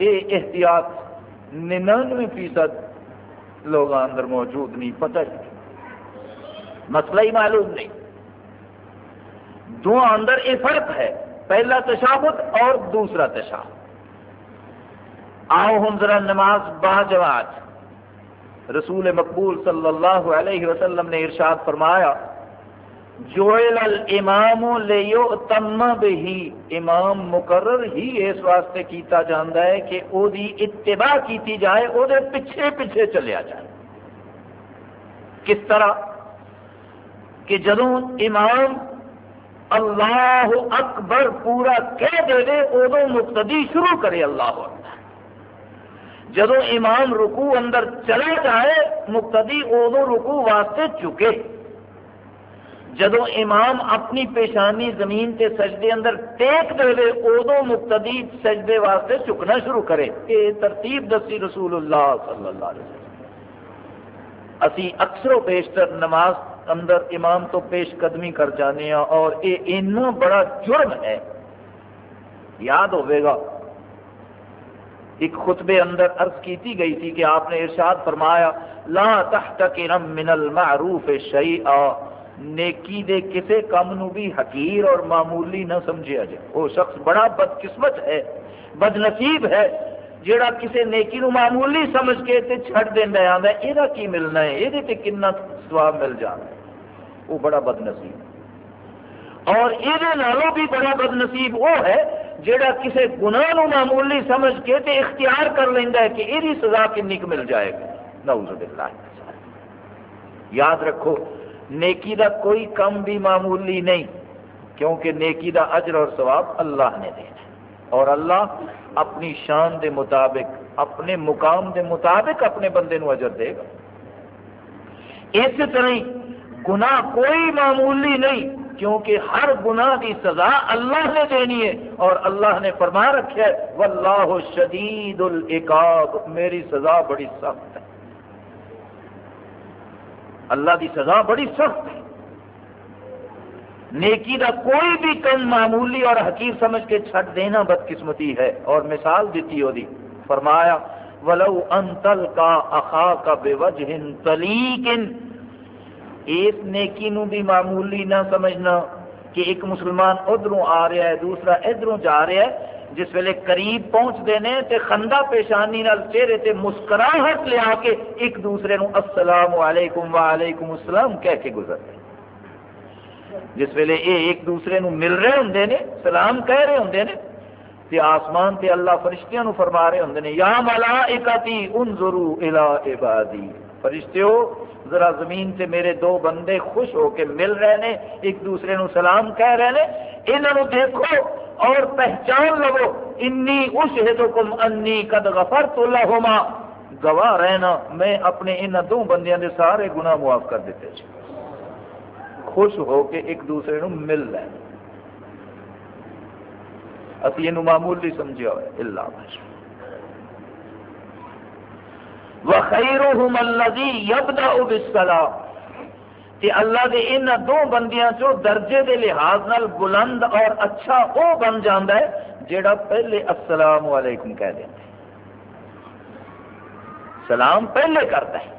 یہ احتیاط ننانوے فیصد لوگ اندر موجود نہیں، پتہ نہیں۔ مسئلہ ہی معلوم نہیں۔ دو اندر یہ فرق ہے، پہلا تشاہد اور دوسرا تشاہد۔ آؤ ہم ذرا نماز با جماعت۔ رسول مقبول صلی اللہ علیہ وسلم نے ارشاد فرمایا جوئل الامام لیؤتم بہی امام مقرر ہی اس واسطے کیتا جاندا ہے کہ او دی اتباع کیتی جائے، او دے پیچھے پیچھے چلیا جائے۔ کس طرح؟ کہ جدوں امام اللہ اکبر پورا کہہ دے دے ادو مقتدی شروع کرے، اللہ اکبر۔ جدو امام رکو اندر چلا جائے، مقتدی ادو رکو واسطے چکے۔ جدو امام اپنی پیشانی زمین کے سجدے اندر ٹیک دے دے ادو مقتدی سجدے واسطے چکنا شروع کرے۔ یہ ترتیب دسی رسول اللہ صلی اللہ علیہ وسلم۔ اسی اکثر و بیشتر نماز اندر امام تو پیش قدمی کر جانے ہیں اور یہ اتنا بڑا جرم ہے۔ یاد ہوئے گا۔ ایک خطبے اندر عرض کیتی گئی تھی کہ آپ نے ارشاد فرمایا، لا تحتقرم من المعروف شیئا۔ نیکی دے کسے کام نو بھی حقیر اور معمولی نہ سمجھے جائے وہ شخص بڑا بدقسمت ہے بد نصیب ہے جڑا کسے نیکی نو معمولی سمجھ کے تے چھڑ دینا آتا ہے یہ کی ملنا ہے؟ یہ تے کنا سواب مل جانا ہے؟ وہ بڑا بد نصیب اور یہ بھی بڑا بد نصیب وہ ہے جڑا کسے گناہ نو معمولی سمجھ کے تے اختیار کر لینا ہے کہ یہ سزا کنی مل جائے گی۔ نعوذ باللہ۔ یاد رکھو، نیکی دا کوئی کم بھی معمولی نہیں، کیونکہ نیکی دا اجر اور ثواب اللہ نے دینا اور اللہ اپنی شان دے مطابق، اپنے مقام دے مطابق اپنے بندے نو اجر دے گا۔ اس طرح گناہ کوئی معمولی نہیں کیونکہ ہر گناہ کی سزا اللہ نے دینی ہے اور اللہ نے فرما رکھا ہے، واللہ شدید العقاب. میری سزا بڑی سخت ہے۔ اللہ کی سزا بڑی سخت ہے۔ نیکی دا کوئی بھی کم معمولی اور حقیق سمجھ کے چھٹ دینا بدقسمتی ہے۔ اور مثال دیتی ہو دی فرمایا، ولو انتل کا اخا کا بے وجہ اس نیکی نو بھی معمولی نہ سمجھنا کہ ایک مسلمان ادھروں آ رہا ہے، دوسرا ادھروں جا رہا ہے۔ جس ویلے قریب پہنچتے ہیں تو خندہ پیشانی نال چہرے تے مسکراہٹ لیا کے ایک دوسرے نو السلام علیکم وعلیکم السلام کہہ کے گزرتے جس ویلے یہ ایک دوسرے نو مل رہے ہوں نے، سلام کہہ رہے ہوں نے، تے آسمان تے اللہ فرشتیاں نو فرما رہے ہوں نے، یا ملائکتی انظروا الی عبادی۔ فرشتیو ذرا زمین سے میرے دو بندے خوش ہو کے مل رہے ہیں ایک دوسرے نو سلام کہہ رہے ہیں انہوں دیکھو اور پہچان لو، انی اشہدکم انی قد غفرت لہما۔ گواہ رہنا، میں اپنے ان دو بندیاں دے سارے گناہ معاف کر دیتے ہیں۔ خوش ہو کے ایک دوسرے نو مل رہے ہیں۔ اسی یہ معمولی سمجھا ہوئے اللہ بھائی وخیرهم الذی یبدا بالسلام کہ اللہ دے ان دو بندیاں چو درجے دے لحاظ نال بلند اور اچھا او بن جاندا ہے، جیڑا پہلے السلام علیکم کہہ دیندا ہے۔ سلام پہلے کرتا ہے،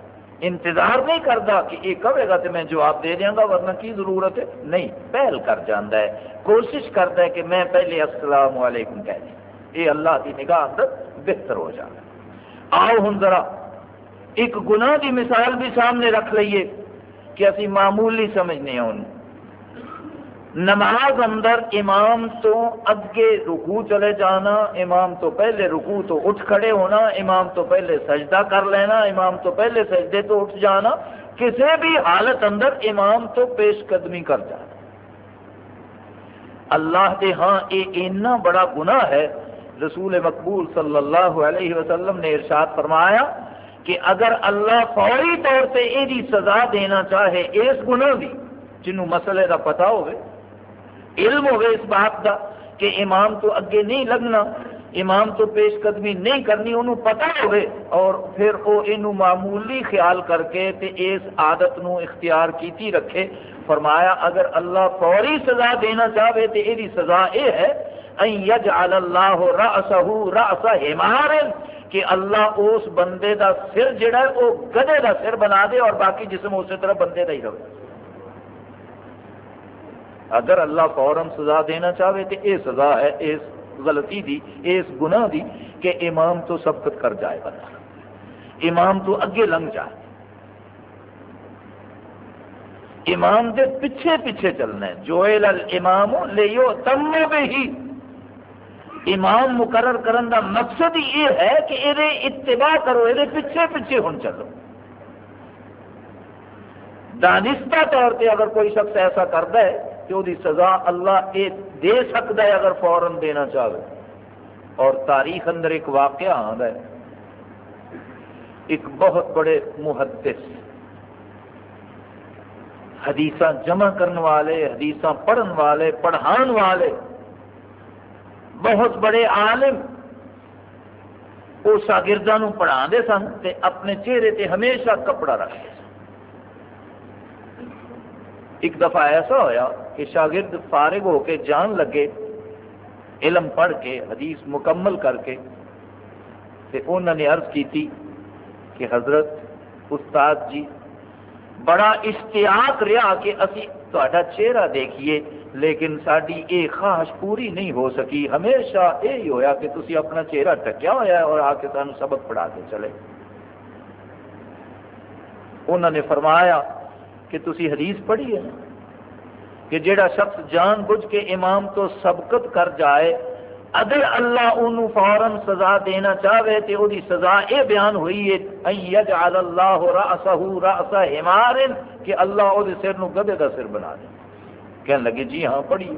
انتظار نہیں کرتا کہ یہ کہے گا تو میں جواب دے دیا گا، ورنہ کی ضرورت ہے؟ نہیں، پہل کر جانا ہے، کوشش کرتا ہے کہ میں پہلے السلام علیکم کہہ دیں یہ اللہ کی نگاہ اندر بہتر ہو جانا آؤ ہوں ذرا ایک گناہ کی مثال بھی سامنے رکھ لئیے کہ اسی معمولی سمجھنے ہیں نماز اندر امام تو اگے رکو چلے جانا، امام تو پہلے رکو تو اٹھ کھڑے ہونا، امام تو پہلے سجدہ کر لینا، امام تو پہلے سجدے تو اٹھ جانا کسی بھی حالت اندر امام تو پیش قدمی کر جانا۔ اللہ کے ہاں یہ اتنا بڑا گناہ ہے، رسول مقبول صلی اللہ علیہ وسلم نے ارشاد فرمایا کہ اگر اللہ فوری طور سے یہ سزا دینا چاہے اس گناہ کی جنہوں مسئلے کا پتا ہوئے، علم ہوئے اس بات کا کہ امام تو اگے نہیں لگنا، امام تو پیش قدمی نہیں کرنی، انہوں پتا ہوئے اور پھر وہ یہ معمولی خیال کر کے تے اس عادت نو اختیار کیتی رکھے۔ فرمایا، اگر اللہ فوری سزا دینا چاہے تو یہ سزا یہ ہے یجعل اللہ رأسہ رأس حمار کہ اللہ اس بندے دا سر جڑا ہے، وہ گدے دا سر بنا دے اور باقی جسم اسی طرح بندے دا ہی رہے۔ اگر اللہ فوراً سزا دینا چاہے تو یہ سزا ہے، اس غلطی دی، اس گناہ دی کہ امام تو سبقت کر جائے بندہ۔ امام تو اگے لنگ جائے۔ امام دے پیچھے پیچھے چلنا ہے۔ جو امام لے تم ہی امام مقرر کرن دا مقصد ہی یہ ہے کہ یہ اتباع کرو یہ پیچھے پیچھے ہوں چلو۔ دانستہ طور پہ اگر کوئی شخص ایسا کرتا ہے کہ وہ سزا اللہ یہ دے سکتا ہے اگر فوراً دینا چاہے۔ اور تاریخ اندر ایک واقعہ آتا ہے۔ ایک بہت بڑے محدث حدیث جمع کرنے والے حدیث پڑھن والے، پڑھان والے بہت بڑے عالم وہ شاگردوں پڑھا دے سن تے اپنے چہرے تے ہمیشہ کپڑا رکھتے سن۔ ایک دفعہ ایسا ہویا کہ شاگرد فارغ ہو کے جان لگے، علم پڑھ کے، حدیث مکمل کر کے، تے انہوں نے عرض کی تھی کہ حضرت استاد جی بڑا اشتیاق رہا کہ اسی تا چہرہ دیکھیے۔ لیکن ساری یہ خواہش پوری نہیں ہو سکی۔ ہمیشہ یہی ہویا کہ تسی اپنا چہرہ ٹکیا ہوا ہے اور آ کے سانو سبق پڑھا کے چلے۔ انہوں نے فرمایا کہ تسی حدیث پڑھی ہے کہ جڑا شخص جان بوجھ کے امام تو سبقت کر جائے، اگر اللہ انہوں فوراً سزا دینا چاہے تو وہ سزا یہ بیان ہوئی ہے یجعل اللہ رأسہ رأسہ حمار کہ اللہ وہ سر نو گدے دا سر بنا دے۔ کہنے لگے جی ہاں پڑھی.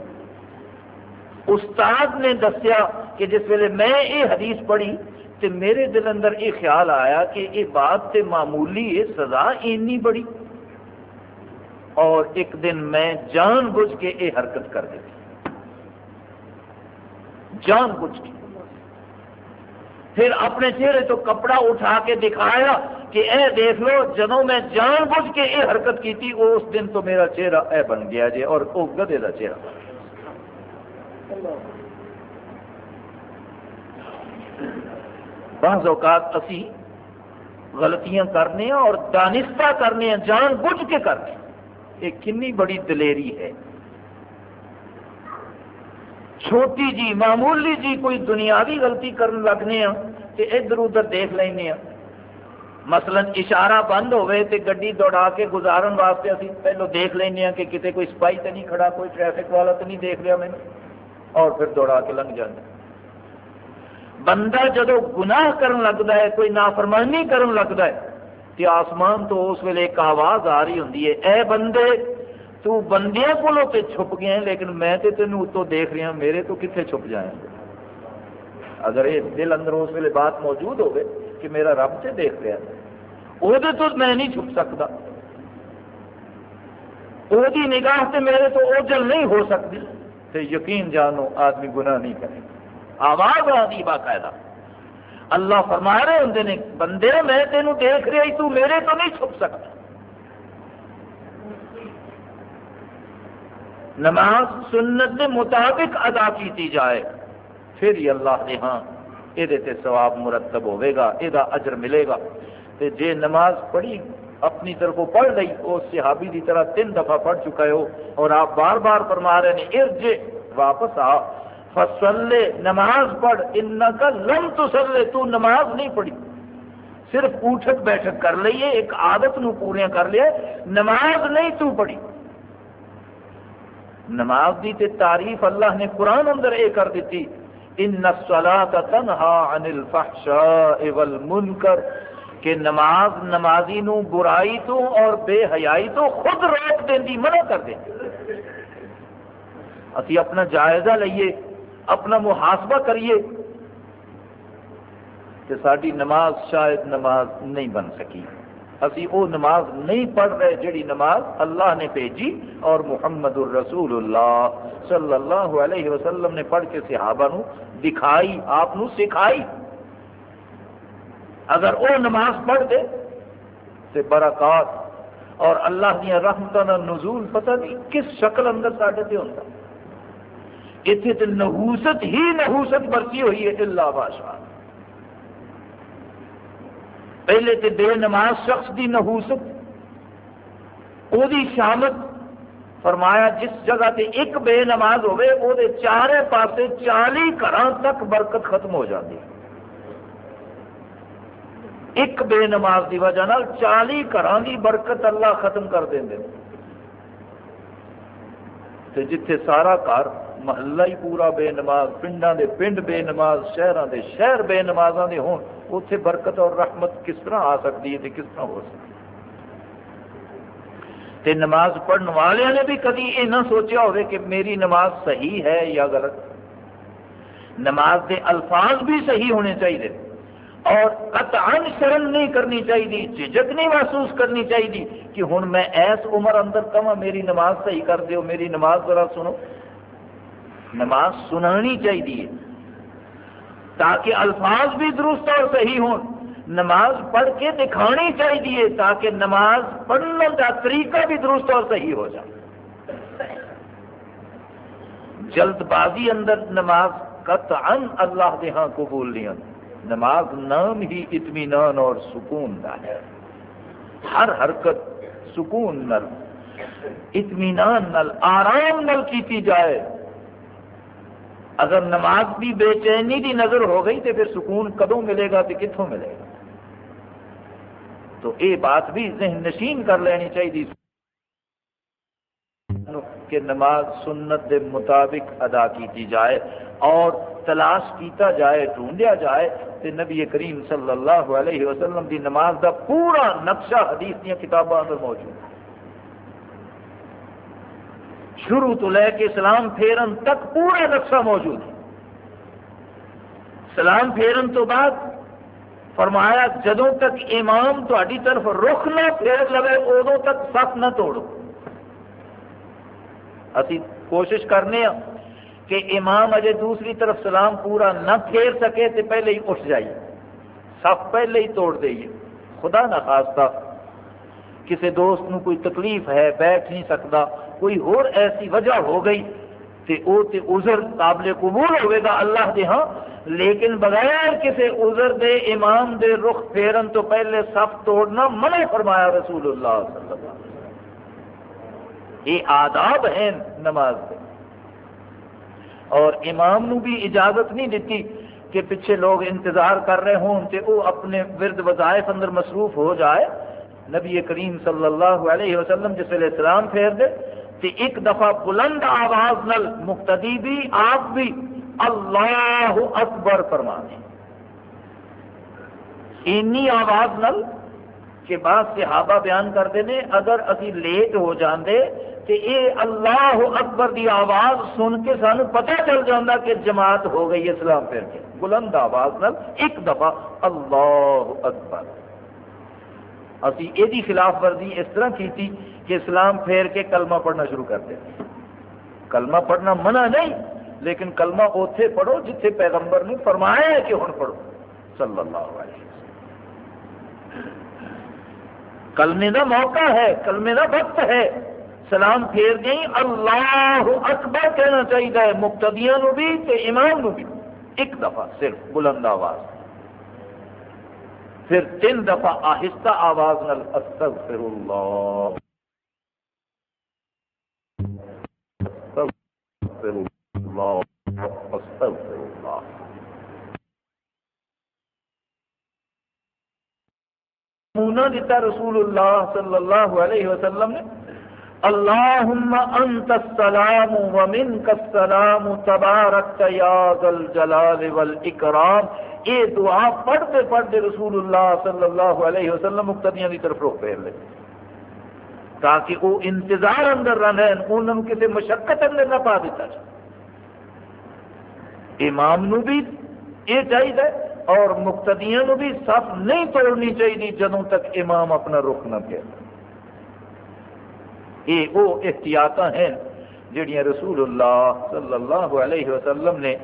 استاد نے دسیا کہ جس ویلے میں یہ حدیث پڑھی تو میرے دل اندر یہ خیال آیا کہ یہ بات تے معمولی ہے سزا اینی بڑی۔ اور ایک دن میں جان بوجھ کے یہ حرکت کر دی جان بوجھ کے۔ پھر اپنے چہرے تو کپڑا اٹھا کے دکھایا کہ اے دیکھ لو جدو میں جان بوجھ کے یہ حرکت کی تھی اس دن تو میرا چہرہ اے بن گیا جی اور وہ گدے کا چہرہ بن بعض اوقات اسی غلطیاں کرنے اور دانستہ کرنے جان بوجھ کے کرنے یہ کنی بڑی دلیری ہے۔ چھوٹی جی معمولی جی کوئی دنیاوی غلطی کرن لگنے ہاں تے ادھر ادھر دیکھ لینے ہاں مثلا اشارہ بند ہوئے تے گڈی دوڑا کے گزارن واسطے اسی پہلو دیکھ لینے ہاں کہ کتے کوئی سپاہی تو نہیں کھڑا، کوئی ٹریفک والا تو نہیں دیکھ لیا میں اور پھر دوڑا کے لنگ جانا۔ بندہ جدو گناہ کرن لگتا ہے، کوئی نافرمانی کرن لگتا ہے کہ آسمان تو اس ویلے ایک آواز آ رہی ہوں اے بندے، تو بندیاں کو چھپ گئے ہیں، لیکن میں تے تینوں اتوں دیکھ رہا میرے تو کتنے چھپ جائیں گے؟ اگر یہ دل اندر اس ویلے بات موجود ہوگی کہ میرا رب سے دیکھ رہا ہے وہ تو میں نہیں چھپ سکتا وہ نگاہ سے میرے تو اوجل نہیں ہو سکتی تو یقین جانو، آدمی گناہ نہیں کرے۔ آواز آدھی باقاعدہ۔ اللہ فرما رہے ہوں نے، بندے، میں تینوں دیکھ رہا تو میرے تو نہیں چھپ سکتا۔ نماز سنت کے مطابق ادا کی جائے۔ پھر ہی اللہ نے ہاں یہ ثواب مرتب ہوئے گا یہ اجر ملے گا تے جے نماز پڑھی اپنی طرف پڑھ لی وہ صحابی کی طرح تین دفعہ پڑھ چکا ہو اور آپ بار بار فرما رہے ہیں ارجے واپس آ فصلے نماز پڑھ ان کا لم تو سلے تو نماز نہیں پڑھی صرف اٹھک بیٹھک کر لیے ایک عادت نو پوریا کر لیا نماز نہیں تو پڑھی نماز دی تے تعریف اللہ نے قرآن اندر اے کر دیتی ان الصلاة تنہا عن الفحشاء والمنکر کہ نماز نمازی نو برائی تو اور بے حیائی تو خود روک دیں دی منع کر دیں اسی اپنا جائزہ لئیے، اپنا محاسبہ کریے کہ ساری نماز شاید نماز نہیں بن سکی۔ اسی وہ نماز نہیں پڑھ رہے جڑی نماز اللہ نے بھیجی اور محمد الرسول اللہ صلی اللہ علیہ وسلم نے پڑھ کے صحابہ نو دکھائی، آپ نو سکھائی۔ اگر وہ نماز پڑھ دے تو برکات۔ اور اللہ دیا رحمت نزول پتہ نہیں کس شکل اندر ساڈے سے ہوتا اتنے تو نحوست ہی نحوست برتی ہوئی ہے اللہ بادشاہ پہلے تو بے نماز شخص کی نحوست وہ شامت فرمایا جس جگہ تے ایک بے نماز ہوئے وہ چارے پاسے چالی گھر تک برکت ختم ہو جاتی ایک بے نماز کی وجہ چالی گھر کی برکت اللہ ختم کر دیں جتھے سارا گھر، محلہ ہی پورا بے نماز پنڈا دے پنڈ بے نماز شہروں دے شہر بے نمازاں دے ہون۔ اتنے برکت اور رحمت کس طرح آ سکتی ہے، کس طرح ہو سکتی تے نماز پڑھنے والے نے بھی کدی یہ نہ سوچا ہوئے کہ میری نماز صحیح ہے یا غلط۔ نماز دے الفاظ بھی صحیح ہونے چاہیے اور قطعاً شرم نہیں کرنی چاہیے جھجک نہیں محسوس کرنی چاہیے کہ ہوں میں ایس عمر اندر کہاں میری نماز صحیح کر دیو، میری نماز ذرا سنو۔ نماز سنانی چاہیے۔ تاکہ الفاظ بھی درست اور صحیح ہوں۔ نماز پڑھ کے دکھانی چاہیے تاکہ نماز پڑھنے کا طریقہ بھی درست اور صحیح ہو جائے۔ جلد بازی اندر نماز قطعا اللہ کے ہاں قبول نہیں ہوتی۔ نماز نام ہی اطمینان اور سکون کا ہے۔ ہر حرکت سکون نل اطمینان نل آرام نل کیتی جائے۔ اگر نماز بھی بے چینی کی نظر ہو گئی تو پھر سکون کدوں ملے گا تو کتوں ملے گا؟ تو یہ بات بھی ذہن نشین کر لینی چاہیے۔ کہ نماز سنت دے مطابق ادا کی جائے اور تلاش کیتا جائے، ڈھونڈیا جائے تو نبی کریم صلی اللہ علیہ وسلم دی نماز دا پورا نقشہ حدیث دیا کتابوں میں موجود۔ ہے شروع تو لے کے سلام پھیرن تک پورا نقشہ موجود ہے۔ سلام پھیرن تو بعد فرمایا، جدوں تک امام تاری طرف رخ نہ پھیر لے ادو تک سخت نہ توڑو۔ اسی کوشش کرنے ہاں کہ امام اجے دوسری طرف سلام پورا نہ پھیر سکے تو پہلے ہی اٹھ جائیے۔ سب پہلے ہی توڑ دئیے۔ خدا نہ خاصتا کسی دوست نو کوئی تکلیف ہے، بیٹھ نہیں سکتا کوئی اور ایسی وجہ ہو گئی تے او تے عذر قابل قبول ہوئے گا اللہ دے ہاں لیکن بغیر کسی عذر دے، امام دے رخ پھیرن تو پہلے صف توڑنا منع فرمایا رسول اللہ صلی اللہ علیہ وسلم۔ یہ آداب ہیں نماز کے۔ اور امام نو بھی اجازت نہیں دیتی کہ پیچھے لوگ انتظار کر رہے ہوں کہ وہ اپنے ورد وظائف اندر مصروف ہو جائے۔ نبی کریم صلی اللہ علیہ وسلم جس ویلے سلام پھیر دے تو ایک دفعہ بلند آواز نل مقتدی بھی، آپ بھی اللہ اکبر فرمانے۔ اینی آواز نل کہ بعض صحابہ بیان کرتے ہیں اگر ابھی لیٹ ہو جاندے کہ اے اللہ اکبر دی آواز سن کے سانو پتہ چل جاتا کہ جماعت ہو گئی اسلام پھر کے۔ بلند آواز نال ایک دفعہ اللہ اکبر۔ ابھی یہ خلاف ورزی اس طرح کی تھی اسلام پھیر کے کلمہ پڑھنا شروع کر دیں کلمہ پڑھنا منع نہیں، لیکن کلمہ اوتھے پڑھو جتھے پیغمبر نے فرمایا ہے کہ ہوں پڑھو۔ صلی اللہ علیہ وسلم۔ کلمے کا موقع ہے، کلمے کا وقت ہے۔ سلام پھیر گئی اللہ اکبر کہنا چاہیے، مقتدیاں نو بھی تے امام نو بھی۔ ایک دفعہ صرف بلند آواز۔ پھر تین دفعہ آہستہ آواز نل استغفر اللہ۔ استغفر اللہ استغفر اللہ نمونہ دیتا رسول اللہ صلی اللہ علیہ وسلم نے اللهم انت السلام ومنك السلام تبارك يا ذا الجلال والاکرام۔ یہ دعا پڑھتے پڑھتے رسول اللہ صلی اللہ علیہ وسلم مقتدیاں کی طرف روک پھیر لے۔ تاکہ وہ انتظار اندر نہ رہن انہوں نے کسی مشقت اندر نہ پا دیتا جائے۔ امام نو بھی یہ چاہیے اور مقتدیاں نو بھی صف نہیں توڑنی چاہیے جدوں تک امام اپنا رخ نہ پھیر یہ وہ احتیاط ہیں جڑیاں رسول اللہ صلی اللہ علیہ وسلم نے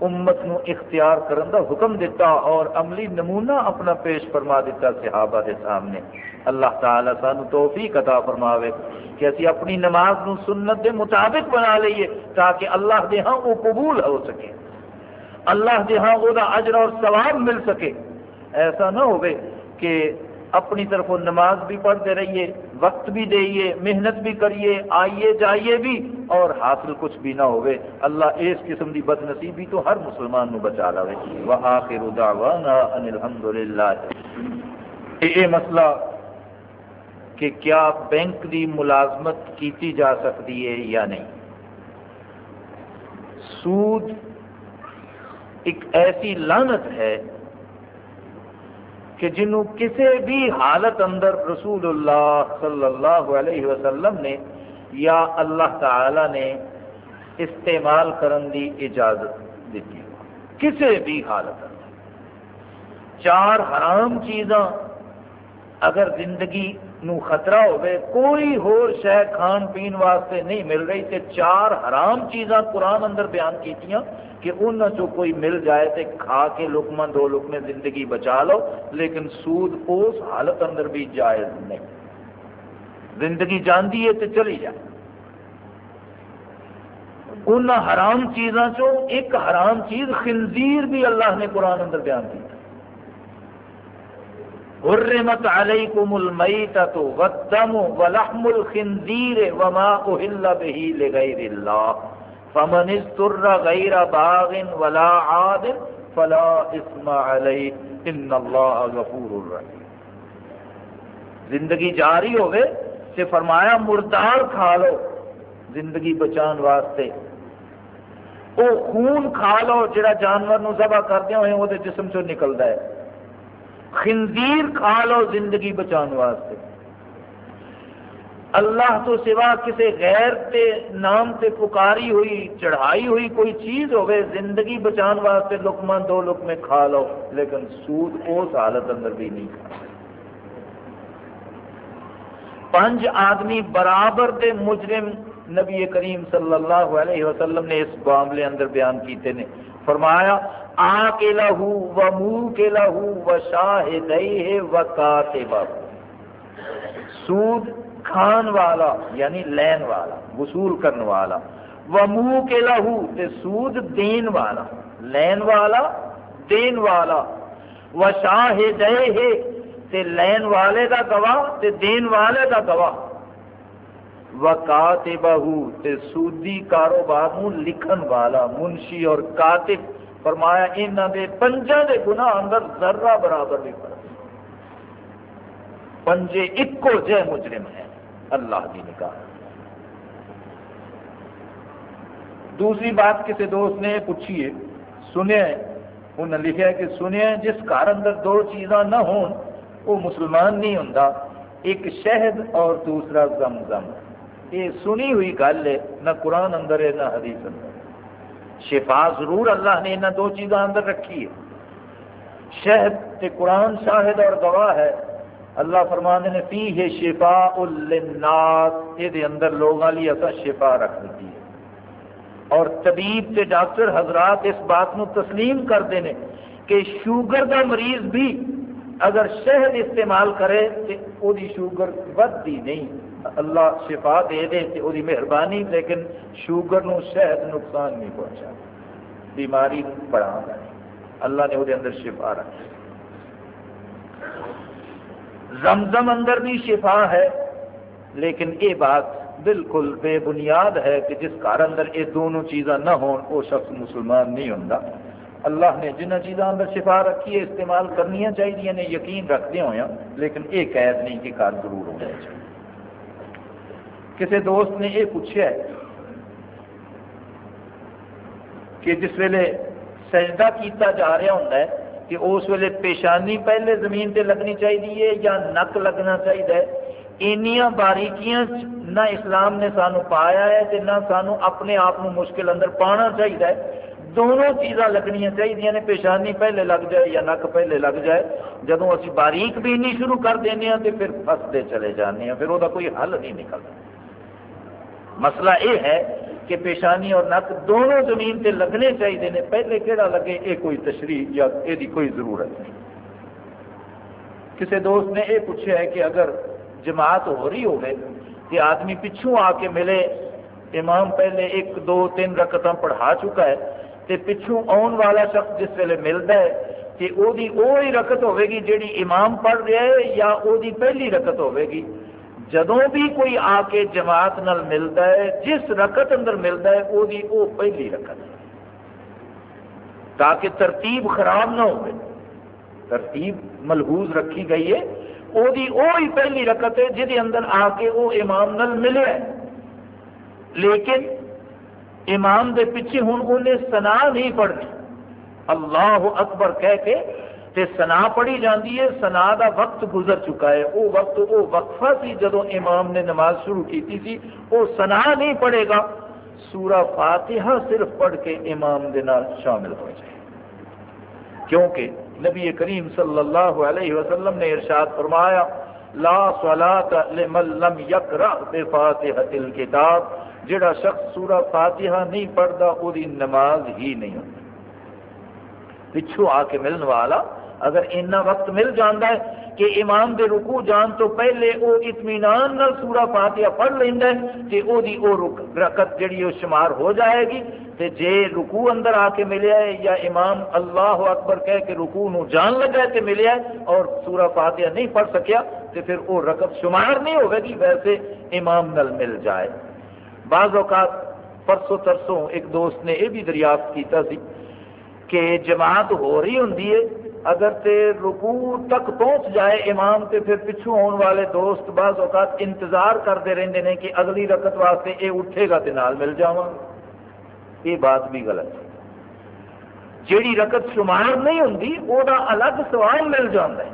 امت نو اختیار کرن دا حکم دیتا اور عملی نمونہ اپنا پیش فرما دیتا صحابہ دے سامنے۔ اللہ تعالی سانو توفیق عطا فرماوے کہ اسی اپنی نماز نو سنت دے مطابق بنا لئیے تاکہ اللہ دے ہاں وہ قبول ہو سکے۔ اللہ دے ہاں وہ اجر اور ثواب مل سکے۔ ایسا نہ ہوئے کہ اپنی طرف نماز بھی پڑھتے رہیے۔ وقت بھی دئیے محنت بھی کریے آئیے، جائیے بھی اور حاصل کچھ بھی نہ ہوئے۔ اللہ اس قسم کی بد نصیبی تو ہر مسلمان نو بچا لے وآخر دعوانا ان الحمدللہ۔ یہ مسئلہ کہ کیا بینک دی ملازمت کیتی جا سکتی ہے یا نہیں؟ سود ایک ایسی لانت ہے کہ جنوں کسی بھی حالت اندر رسول اللہ صلی اللہ علیہ وسلم نے یا اللہ تعالی نے استعمال کرن دی اجازت دیتی کسی بھی حالت اندر۔ چار حرام چیزاں اگر زندگی نو خطرہ ہوئے، کوئی ہور شہ کھان پین واسطے نہیں مل رہی تے چار حرام چیزاں قرآن اندر بیان کیتیاں کہ ان چو کوئی مل جائے تے کھا کے لکما دو لکمے زندگی بچا لو، لیکن سود اس حالت اندر بھی جائز نہیں۔ زندگی جانتی ہے تو چلی جائے ان حرام چیزاں چو ایک حرام چیز خنزیر بھی اللہ نے قرآن اندر بیان کی حرمت علیکم المیتت والدم ولحم الخنزیر وما اہل به لغیر اللہ فمن استر غیر باغ ولا عاد فلا اسم علیہ ان اللہ غفور الرحیم زندگی جاری ہوئے تے فرمایا مردار کھا لو زندگی بچان واسطے وہ خون کھا لو جڑا جانور نو ذبح کردے ہوئے وہ جسم چو نکلتا ہے۔ خنزیر کھا لو زندگی بچان واسطے۔ اللہ تو سوا کسی غیر تے نام تے پکاری ہوئی، چڑھائی ہوئی کوئی چیز ہوئے، زندگی بچان واسطے لکما دو لکمے کھا لو لیکن سود اس حالت اندر بھی نہیں۔ کھا پنج آدمی برابر دے مجرم نبی کریم صلی اللہ علیہ وسلم نے اس معاملے اندر بیان کیتے نے۔ فرمایا آ کے لہو و منہ کے لہو و شاہ و کاتبہ۔ سود کھان والا یعنی لین والا، وصول کرنے والا۔ و منہ کے لہو تے سود دین والا۔ لین والا، دین والا۔ و شاہ تے لین والے کا گواہ، تے دین والے کا گواہ۔ وکاتبہ تے سودی کاروبار لکھن والا منشی اور کاتب، فرمایا انہوں دے پنجا دے گناہ اندر ذرہ برابر بھی فرق پنجے ایکو جے مجرم ہیں۔ اللہ کی نکاح دوسری بات کسی دوست نے پوچھی ہے سنیا انہیں لکھا کہ سنیا جس گھر اندر دو چیزاں نہ ہون وہ مسلمان نہیں ہوں ایک شہد اور دوسرا زمزم۔ یہ سنی ہوئی گل ہے، نہ قرآن اندر ہے، نہ حدیث اندر۔ شفا ضرور اللہ نے انہیں دو چیزاں اندر رکھی ہے۔ شہد تے قرآن شاہد اور گواہ ہے۔ اللہ فرمانے نے فی ہے شفا الناس یہ اندر لوگوں لی اصا شفا رکھ دیتی ہے۔ اور طبیب تے ڈاکٹر حضرات اس بات نو تسلیم کرتے ہیں کہ شوگر کا مریض بھی اگر شہد استعمال کرے تو وہ شوگر ودتی نہیں۔ اللہ شفا دے دے تو وہ مہربانی، لیکن شوگر نو شہد نقصان نہیں پہنچا۔ بیماری بڑھا اللہ نے وہ اندر شفا رکھی۔ زمزم اندر بھی شفا ہے، لیکن یہ بات بالکل بے بنیاد ہے کہ جس گھر اندر یہ دونوں چیزاں نہ ہون وہ شخص مسلمان نہیں ہوں اللہ نے جنہ چیزاں اندر شفا رکھی ہے، استعمال کرنی چاہیے نے، یقین رکھتے ہوئے لیکن یہ قید نہیں کہ گھر ضرور ہونا چاہیے کسی دوست نے یہ پوچھا کہ جس ویلے سجدہ کیتا جا رہا ہوں کہ اس ویلے پیشانی پہلے زمین تے لگنی چاہیے یا نک لگنا چاہیے اینیاں باریکیاں نہ اسلام نے سانو پایا ہے نہ سانو اپنے آپ مشکل اندر پانا چاہیے دونوں چیزاں لگنی چاہیے نے، پیشانی پہلے لگ جائے یا نک پہلے لگ جائے۔ جب اسی باریک بھی نہیں شروع کر دینا ہاں تو پھر فستے چلے جانے ہیں پھر وہ کوئی حل نہیں نکلتا۔ مسئلہ یہ ہے کہ پیشانی اور نک دونوں زمین تے لگنے چاہیے نے، پہلے کہڑا لگے، یہ کوئی تشریح یا یہ کوئی ضرورت نہیں۔ کسی دوست نے یہ پوچھا ہے کہ اگر جماعت ہو رہی ہوگی کہ آدمی پچھوں آ کے ملے، امام پہلے ایک، دو، تین رقط پڑھا چکا ہے، تے پچھوں آن والا شخص جس ویلے ملتا ہے کہ وہی رقط ہوے گی جیڑی امام پڑھ رہا ہے یا وہ پہلی رقط ہوے گی جدوں بھی کوئی آ کے جماعت نال ملتا ہے، جس رقط اندر ملتا ہے وہ وہ پہلی رقط ہے۔ تاکہ ترتیب خراب نہ ہو ترتیب ملحوظ رکھی گئی ہے۔ وہی پہلی رقط ہے جہد اندر آ کے وہ امام نال ملے۔ لیکن امام دے پیچھے ہوں انہیں سنا نہیں پڑھنی۔ اللہ اکبر کہہ کے تے سنا پڑھی جاتی ہے، سنا دا وقت گزر چکا ہے۔ وہ وقت وہ وقفہ سی جدو امام نے نماز شروع کی تھی وہ سنا نہیں پڑھے گا۔ سورہ فاتحہ صرف پڑھ کے امام دے نال شامل ہو جائے۔ کیونکہ نبی کریم صلی اللہ علیہ وسلم نے ارشاد فرمایا، لا صلاة لمن لم یقرأ بفاتحة الكتاب جڑا شخص سورہ فاتحہ نہیں پڑھتا وہ نماز ہی نہیں ہوتی پچھو آ کے ملنے والا اگر اتنا وقت مل جاتا ہے کہ امام دے رکو جان تو پہلے وہ اطمینان سورا فاتحہ پڑھ لینا ہے کہ وہ دی او رکت جڑی وہ شمار ہو جائے گی تے جے رکو اندر آ کے ملیا ہے یا امام اللہ اکبر کہہ کے رکو نو جان لگا ہے تے ملیا ہے اور سورا فاتحہ نہیں پڑھ سکیا تے پھر وہ رکت شمار نہیں ہوگی گی، ویسے امام نل مل جائے۔ بعض اوقات پرسوں ترسوں ایک دوست نے یہ بھی دریافت کیتا سی کہ جماعت ہو رہی ہوں اگر تے رکوع تک پہنچ جائے امام تے پھر پچھو آن والے دوست بعض اوقات انتظار کرتے رہتے ہیں کہ اگلی رکت واسطے اے اٹھے گا تے نال مل جاواں یہ بات بھی غلط ہے۔ جیڑی رکت شمار نہیں ہوں وہ الگ سوال مل جاتا ہے۔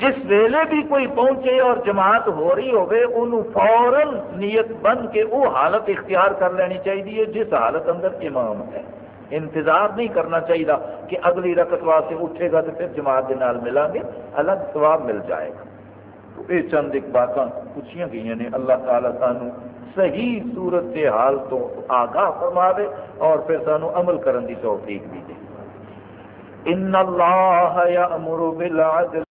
جس ویلے بھی کوئی پہنچے اور جماعت ہو رہی ہوگی انہوں فوراً نیت بن کے وہ حالت اختیار کر لینی چاہیے جس حالت اندر امام ہے۔ انتظار نہیں کرنا چاہیے کہ اگلی رقط واسطے اٹھے گا تو پھر جماعت کے نال ملیں گے، الگ سواب مل جائے گا۔ تو یہ چند ایک باتیں پوچھیا گئی نے، اللہ تعالیٰ سانو صحیح صورت کے حال تو آگاہ فرما دے اور پھر سانو عمل کرن دی توفیق بھی دے۔ ان اللہ یامر بالعدل